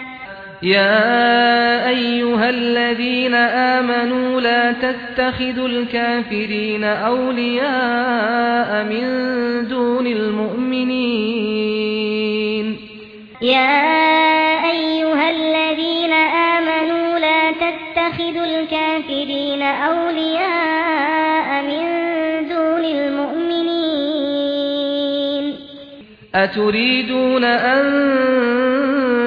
Speaker 1: يا ايها الذين امنوا لا تتخذوا الكافرين اولياء من دون المؤمنين يا ايها الذين امنوا لا تتخذوا الكافرين اولياء من دون المؤمنين اتريدون ان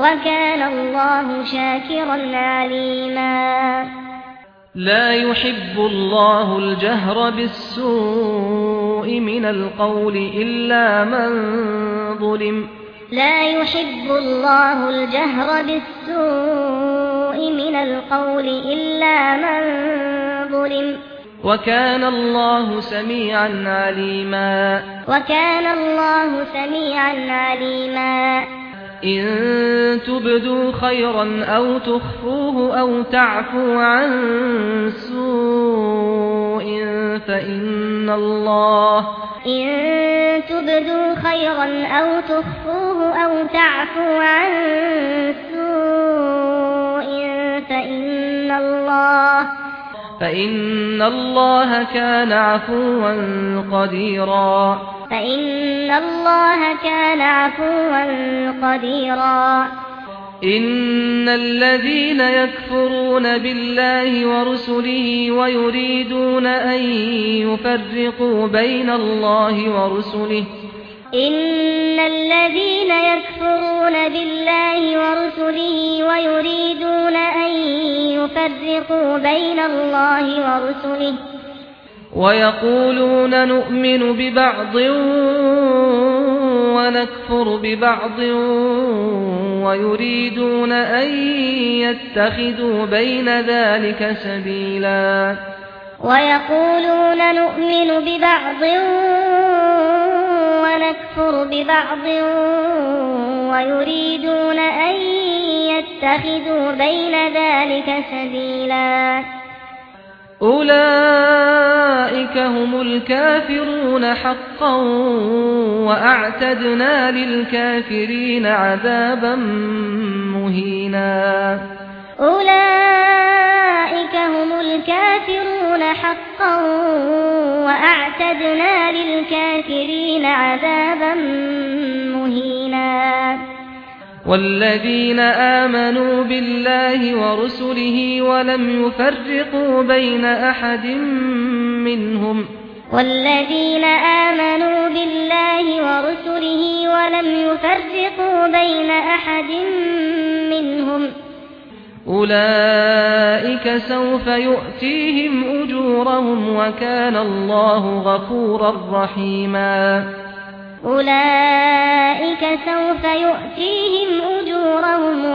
Speaker 1: وكان الله شاكرا عليما لا يحب الله الجهر بالسوء من القول إلا من ظلم لا يحب الله الجهر بالسوء من القول إلا من ظلم وكان الله سميعا عليما وكان الله سميعا عليما إن تبدوا خيرا أو تخفوه أو تعفو عن سوء فإن الله إن تبدوا خيرا أو تخفوه أو تعفو عن سوء فإن الله فإن الله كان عفوا قديرا فإن الله كان عفوا قديرا ان الذين يكفرون بالله ورسله ويريدون ان يفرقوا بين الله ورسله ان الذين يكفرون بالله ورسله ويريدون ان يفرقوا بين الله ورسله ويقولون نؤمن ببعض ونكفر ببعض ويريدون أن يتخذوا بين ذلك سبيلا ويقولون نؤمن ببعض ونكفر ببعض ويريدون أن يتخذوا بين ذلك سبيلا أولئك هم الكافرون حقا وأعتدنا للكافرين عذابا مهينا أولئك هم الكافرون حقا وأعتدنا للكافرين عذابا مهينا والذين آمنوا بالله ورسله ولم يفرقوا بين أحد منهم والذين آمنوا بالله ورسله ولم يفرقوا بين أحد منهم أولئك سوف يؤتيهم أجورهم وكان الله غفورا رحيما أولئك سوف يؤتيهم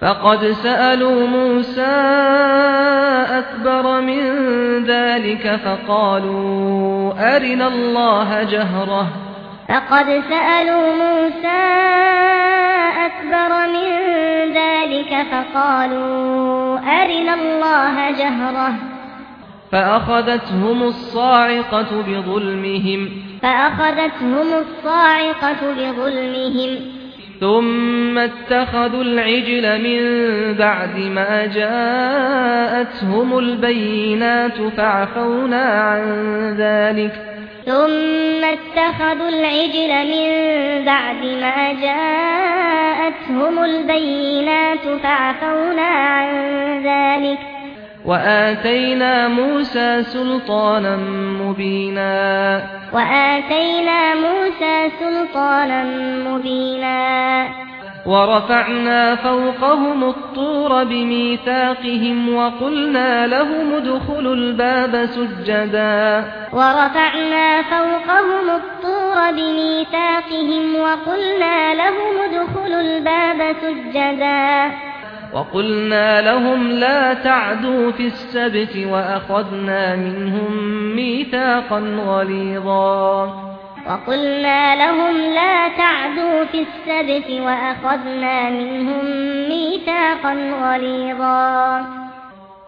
Speaker 1: فقد سألوا موسى أكبر من ذلك فقالوا أرنا الله جهرة فقد سألوا موسى أكبر من ذلك فقالوا أرنا الله جهرة فأخذتهم الصاعقة بظلمهم فأخذتهم الصاعقة بظلمهم ثم اتخذوا العجل من بعد ما جاءتهم البينات فعفونا عن ذلك ثم اتخذوا العجل من بعد ما جاءتهم البينات فعفونا عن ذلك وآتينا موسى سلطانا مبينا وآتينا موسى سلطانا مبينا ورفعنا فوقهم الطور بميثاقهم وقلنا لهم ادخلوا الباب سجدا ورفعنا فوقهم الطور بميثاقهم وقلنا لهم ادخلوا الباب سجدا وقلنا لهم لا تعدوا في السبت وأخذنا منهم ميثاقا غليظا وقلنا لهم لا تعدوا في السبت وأخذنا منهم ميثاقا غليظا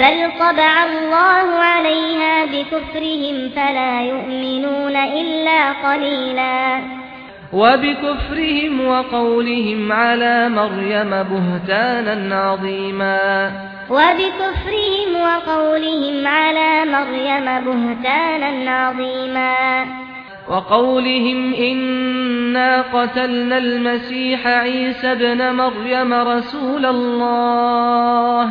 Speaker 1: بل طبع الله عليها بكفرهم فلا يؤمنون إلا قليلا وبكفرهم وقولهم على مريم بهتانا عظيما وبكفرهم وقولهم على مريم بهتانا عظيما وقولهم إنا قتلنا المسيح عيسى ابن مريم رسول الله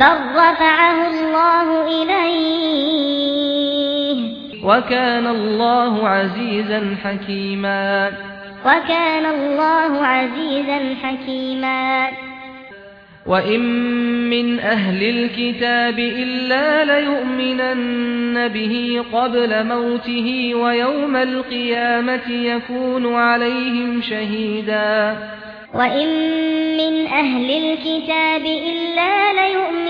Speaker 1: بل رفعه الله إليه وكان الله عزيزا حكيما وكان الله عزيزا حكيما وَإِن مِّنْ أَهْلِ الْكِتَابِ إِلَّا لَيُؤْمِنَنَّ بِهِ قَبْلَ مَوْتِهِ وَيَوْمَ الْقِيَامَةِ يَكُونُ عَلَيْهِمْ شَهِيدًا وَإِن مِّنْ أَهْلِ الْكِتَابِ إِلَّا لَيُؤْمِنَنَّ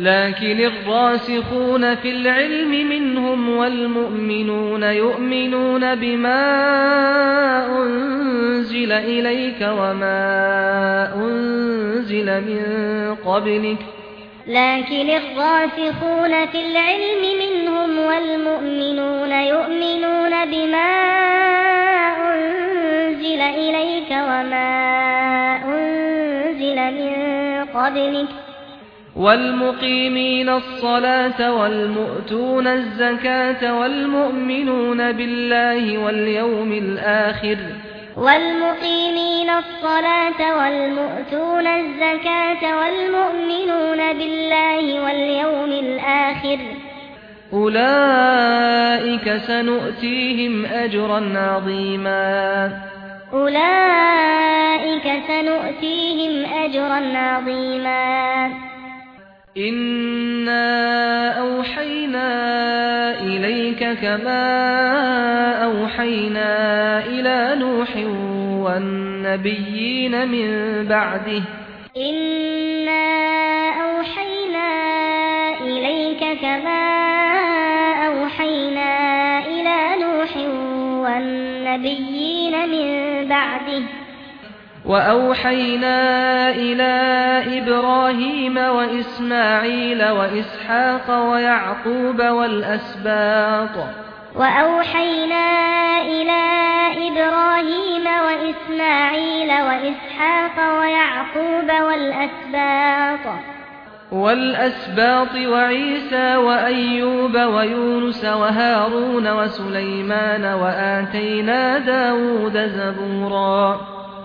Speaker 1: لكن الراسخون في العلم منهم والمؤمنون يؤمنون بما أنزل إليك وما أنزل من قبلك لكن الراسخون في العلم منهم والمؤمنون يؤمنون بما أنزل إليك وما أنزل من قبلك والمقيمين الصلاة والمؤتون الزكاة والمؤمنون بالله واليوم الآخر والمقيمين الصلاة والمؤتون الزكاة والمؤمنون بالله واليوم الآخر أولئك سنؤتيهم أجرا عظيما أولئك سنؤتيهم أجرا عظيما إنا أوحينا إليك كما أوحينا إلى نوح والنبيين من بعده إنا أوحينا إليك كما أوحينا إلى نوح والنبيين من بعده وأوحينا إلى إبراهيم وإسماعيل وإسحاق ويعقوب والأسباط وأوحينا إلى إبراهيم وإسماعيل وإسحاق ويعقوب والأسباط والأسباط وعيسى وأيوب ويونس وهارون وسليمان وآتينا داود زبوراً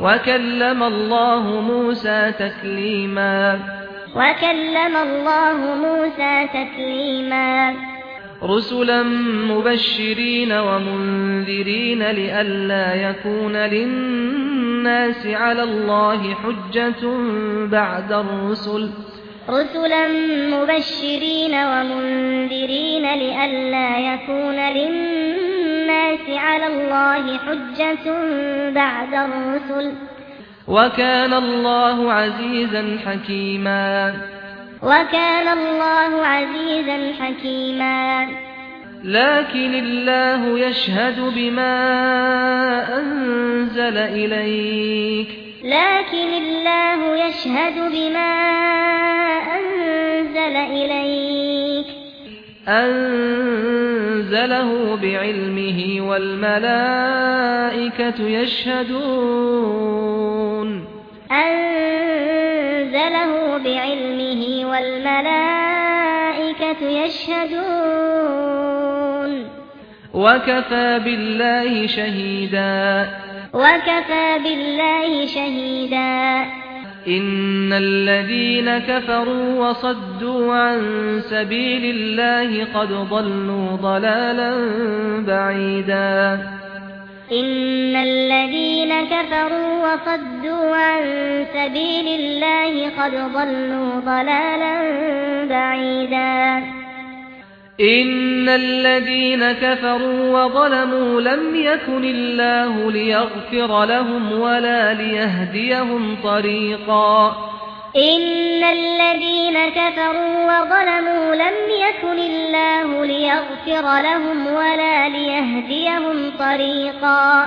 Speaker 1: وكلم الله موسى تكليما وكلم الله موسى تكليما رسلا مبشرين ومنذرين لئلا يكون للناس على الله حجة بعد الرسل رسلا مبشرين ومنذرين لئلا يكون للناس على الله حجة بعد الرسل وكان الله عزيزا حكيما وكان الله عزيزا حكيما لكن الله يشهد بما أنزل إليك لكن الله يشهد بما أنزل إليك أنزله بعلمه والملائكة يشهدون أنزله بعلمه والملائكة يشهدون وكفى بالله شهيدا وكفى بالله شهيدا ان الذين كفروا وصدوا عن سبيل الله قد ضلوا ضلالا بعيدا ان الذين كفروا وصدوا عن سبيل الله قد ضلوا ضلالا بعيدا ان الذين كفروا وظلموا لم يكن الله ليغفر لهم ولا ليهديهم طريقا ان الذين كفروا وظلموا لم يكن الله ليغفر لهم ولا ليهديهم طريقا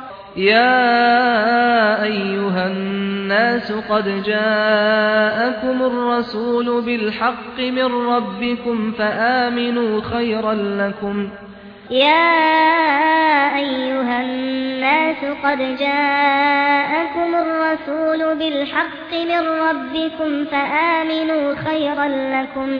Speaker 1: يا ايها الناس قد جاءكم الرسول بالحق من ربكم فآمنوا خيرا لكم يا ايها الناس قد جاءكم الرسول بالحق من ربكم فآمنوا خيرا لكم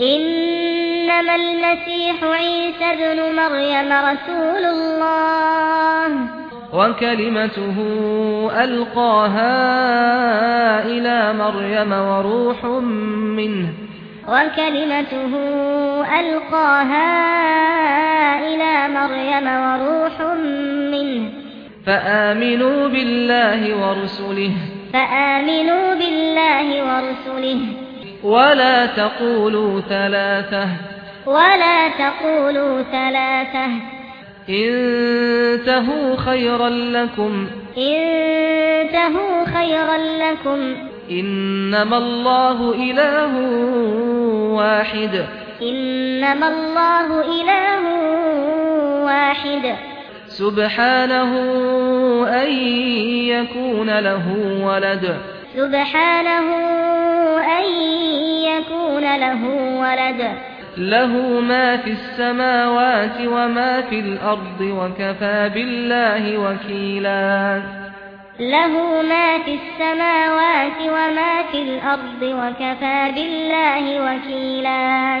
Speaker 1: انما المسيح عيسى ابن مريم رسول الله وكلمته القاها الى مريم وروح منه وكلمته القاها الى مريم وروح منه فآمنوا بالله ورسله فآمنوا بالله ورسله ولا تقولوا ثلاثة ولا تقولوا ثلاثة انته خيرا لكم انته خيرا لكم انما الله اله واحد انما الله اله واحد سبحانه ان يكون له ولد سبحانه أن يكون له ولد له ما في السماوات وما في الأرض وكفى بالله وكيلا له ما في السماوات وما في الأرض وكفى بالله وكيلا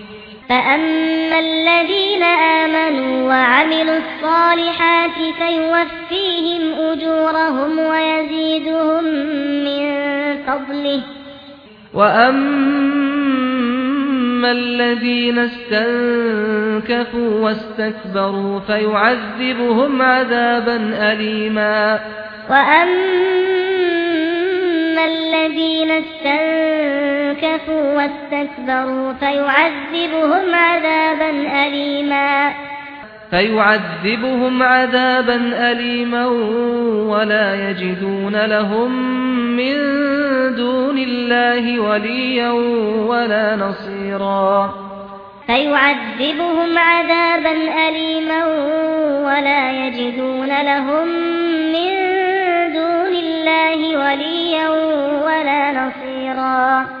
Speaker 1: فأما الذين آمنوا وعملوا الصالحات فيوفيهم أجورهم ويزيدهم من فضله وأما الذين استنكفوا واستكبروا فيعذبهم عذابا أليما وأما الذين استنكفوا كَفُرُوا وَاسْتَكْبَرُوا فَيُعَذِّبُهُمْ عَذَابًا أَلِيمًا فَيُعَذِّبُهُمْ عَذَابًا أَلِيمًا وَلَا يَجِدُونَ لَهُم مِّن دُونِ اللَّهِ وَلِيًّا وَلَا نَصِيرًا فَيُعَذِّبُهُمْ عَذَابًا أَلِيمًا وَلَا يَجِدُونَ لَهُم مِّن دُونِ اللَّهِ وَلِيًّا وَلَا نَصِيرًا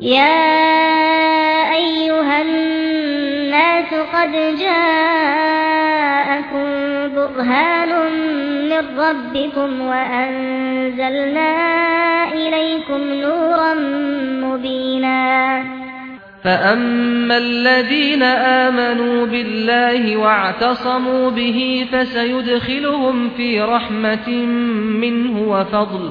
Speaker 1: يا ايها الناس قد جاءكم برهان من ربكم وانزلنا اليكم نورا مبينا فاما الذين امنوا بالله واعتصموا به فسيدخلهم في رحمه منه وفضل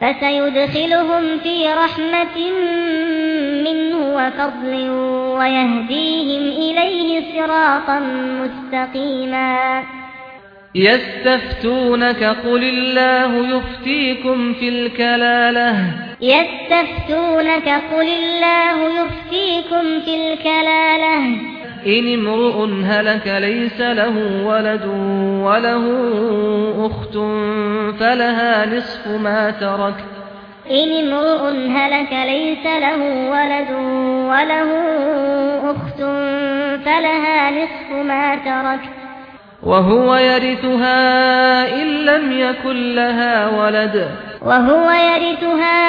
Speaker 1: فسيدخلهم في رحمة منه وفضل ويهديهم إليه صراطا مستقيما يستفتونك قل الله يفتيكم في الكلالة يستفتونك قل الله يفتيكم في الكلالة إن امرؤ هلك ليس له ولد وله أخت فلها نصف ما ترك إن امرؤ هلك ليس له ولد وله أخت فلها نصف ما ترك وهو يرثها إن لم يكن لها ولد وهو يرثها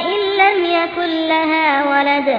Speaker 1: إن لم يكن لها ولد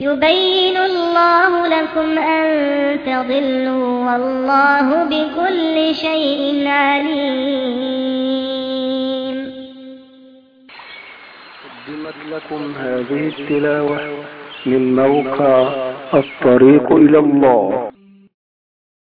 Speaker 1: يبين الله لكم أن تضلوا والله بكل شيء عليم قدمت لكم هذه التلاوة من موقع الطريق إلى الله